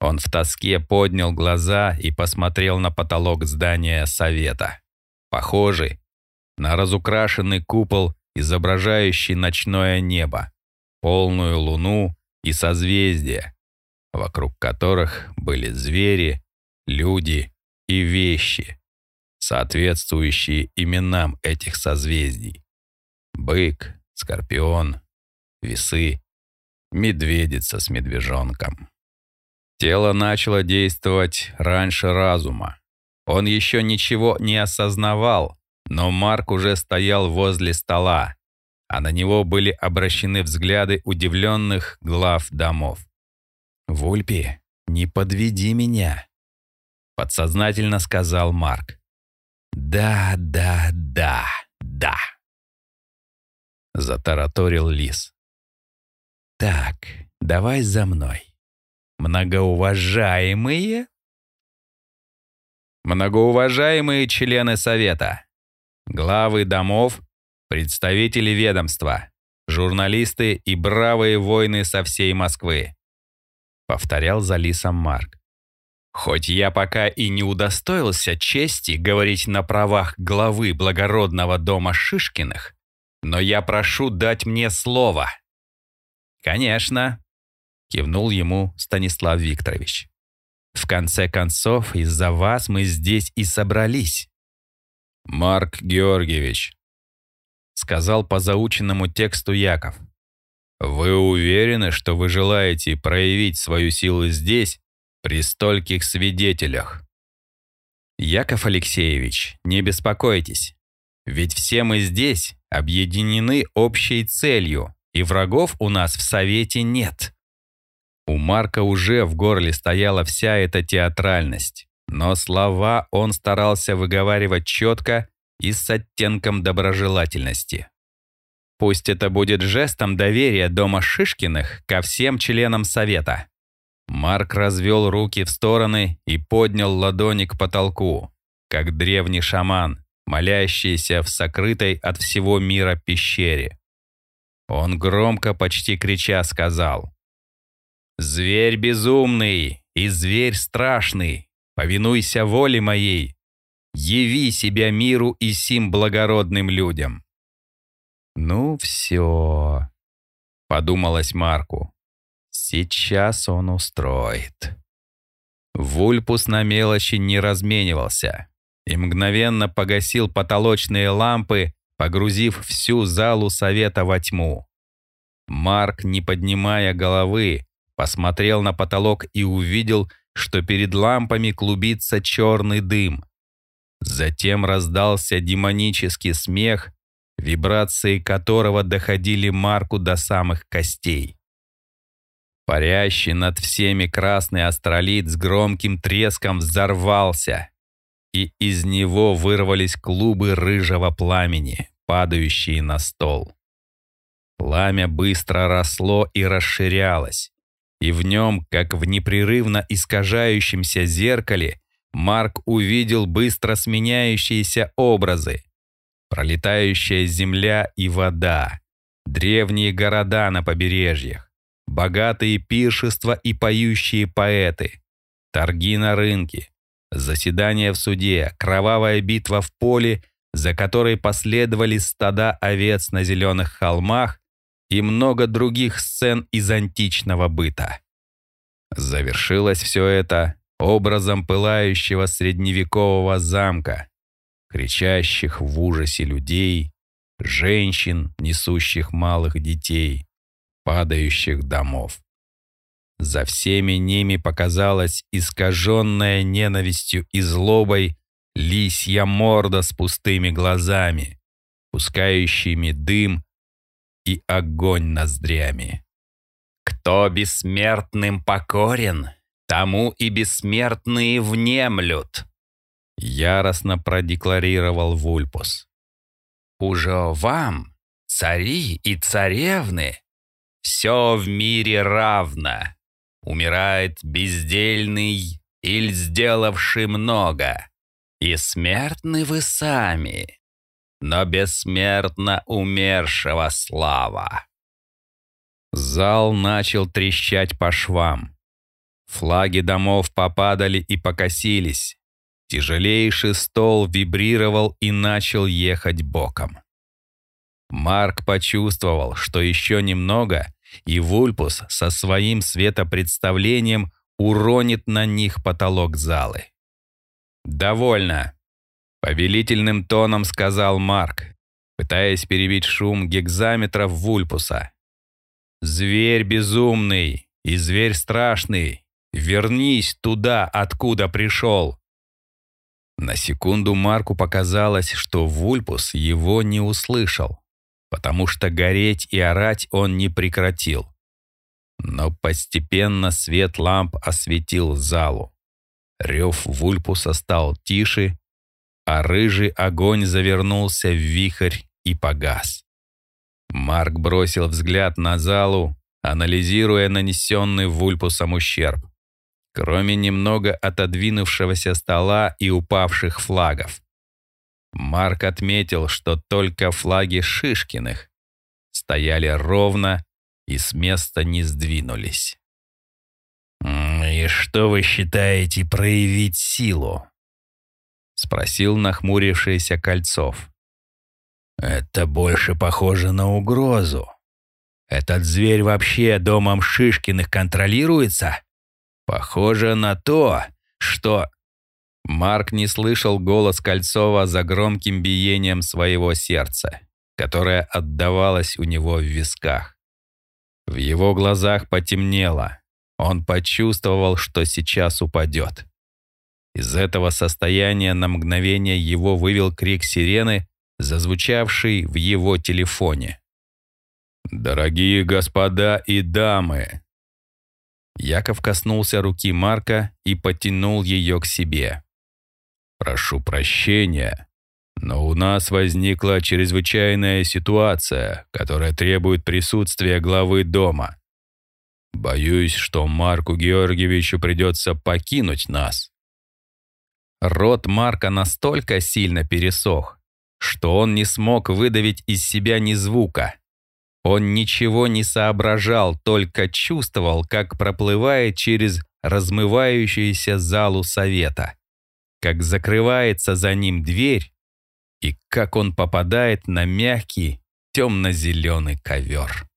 Он в тоске поднял глаза и посмотрел на потолок здания совета похожий на разукрашенный купол, изображающий ночное небо, полную луну и созвездия, вокруг которых были звери, люди и вещи, соответствующие именам этих созвездий. Бык, скорпион, весы, медведица с медвежонком. Тело начало действовать раньше разума. Он еще ничего не осознавал, но Марк уже стоял возле стола, а на него были обращены взгляды удивленных глав домов. «Вульпи, не подведи меня», — подсознательно сказал Марк. «Да, да, да, да», — затараторил Лис. «Так, давай за мной. Многоуважаемые...» Многоуважаемые члены Совета, главы домов, представители ведомства, журналисты и бравые воины со всей Москвы повторял за Лисом Марк. Хоть я пока и не удостоился чести говорить на правах главы благородного дома Шишкиных, но я прошу дать мне слово. Конечно, кивнул ему Станислав Викторович. В конце концов, из-за вас мы здесь и собрались. Марк Георгиевич, сказал по заученному тексту Яков. Вы уверены, что вы желаете проявить свою силу здесь, при стольких свидетелях? Яков Алексеевич, не беспокойтесь. Ведь все мы здесь объединены общей целью, и врагов у нас в Совете нет. У Марка уже в горле стояла вся эта театральность, но слова он старался выговаривать четко и с оттенком доброжелательности. Пусть это будет жестом доверия дома Шишкиных ко всем членам совета. Марк развел руки в стороны и поднял ладони к потолку, как древний шаман, молящийся в сокрытой от всего мира пещере. Он громко, почти крича, сказал «Зверь безумный и зверь страшный, повинуйся воле моей, яви себя миру и сим благородным людям». «Ну все», — подумалось Марку. «Сейчас он устроит». Вульпус на мелочи не разменивался и мгновенно погасил потолочные лампы, погрузив всю залу совета во тьму. Марк, не поднимая головы, посмотрел на потолок и увидел, что перед лампами клубится черный дым. Затем раздался демонический смех, вибрации которого доходили Марку до самых костей. Парящий над всеми красный астролит с громким треском взорвался, и из него вырвались клубы рыжего пламени, падающие на стол. Пламя быстро росло и расширялось, и в нем, как в непрерывно искажающемся зеркале, Марк увидел быстро сменяющиеся образы, пролетающая земля и вода, древние города на побережьях, богатые пиршества и поющие поэты, торги на рынке, заседания в суде, кровавая битва в поле, за которой последовали стада овец на зеленых холмах и много других сцен из античного быта. Завершилось все это образом пылающего средневекового замка, кричащих в ужасе людей, женщин, несущих малых детей, падающих домов. За всеми ними показалась искаженная ненавистью и злобой лисья морда с пустыми глазами, пускающими дым и огонь ноздрями. Кто бессмертным покорен, тому и бессмертные внемлют. Яростно продекларировал Вульпус. «Уже вам, цари и царевны, все в мире равно. Умирает бездельный или сделавший много, и смертны вы сами, но бессмертно умершего слава». Зал начал трещать по швам. Флаги домов попадали и покосились, Тяжелейший стол вибрировал и начал ехать боком. Марк почувствовал, что еще немного, и Вульпус со своим светопредставлением уронит на них потолок залы. «Довольно», — повелительным тоном сказал Марк, пытаясь перебить шум гекзаметров Вульпуса. Зверь безумный и зверь страшный, вернись туда, откуда пришел!» На секунду Марку показалось, что Вульпус его не услышал, потому что гореть и орать он не прекратил. Но постепенно свет ламп осветил залу. Рев Вульпуса стал тише, а рыжий огонь завернулся в вихрь и погас. Марк бросил взгляд на залу, анализируя нанесенный Вульпусом ущерб. Кроме немного отодвинувшегося стола и упавших флагов. Марк отметил, что только флаги Шишкиных стояли ровно и с места не сдвинулись. «И что вы считаете проявить силу?» — спросил нахмурившийся Кольцов. «Это больше похоже на угрозу. Этот зверь вообще домом Шишкиных контролируется? Похоже на то, что...» Марк не слышал голос Кольцова за громким биением своего сердца, которое отдавалось у него в висках. В его глазах потемнело. Он почувствовал, что сейчас упадет. Из этого состояния на мгновение его вывел крик сирены, зазвучавший в его телефоне. «Дорогие господа и дамы!» Яков коснулся руки Марка и потянул ее к себе. «Прошу прощения, но у нас возникла чрезвычайная ситуация, которая требует присутствия главы дома. Боюсь, что Марку Георгиевичу придется покинуть нас». Рот Марка настолько сильно пересох, что он не смог выдавить из себя ни звука. Он ничего не соображал, только чувствовал, как проплывает через размывающуюся залу совета, как закрывается за ним дверь и как он попадает на мягкий темно-зеленый ковер.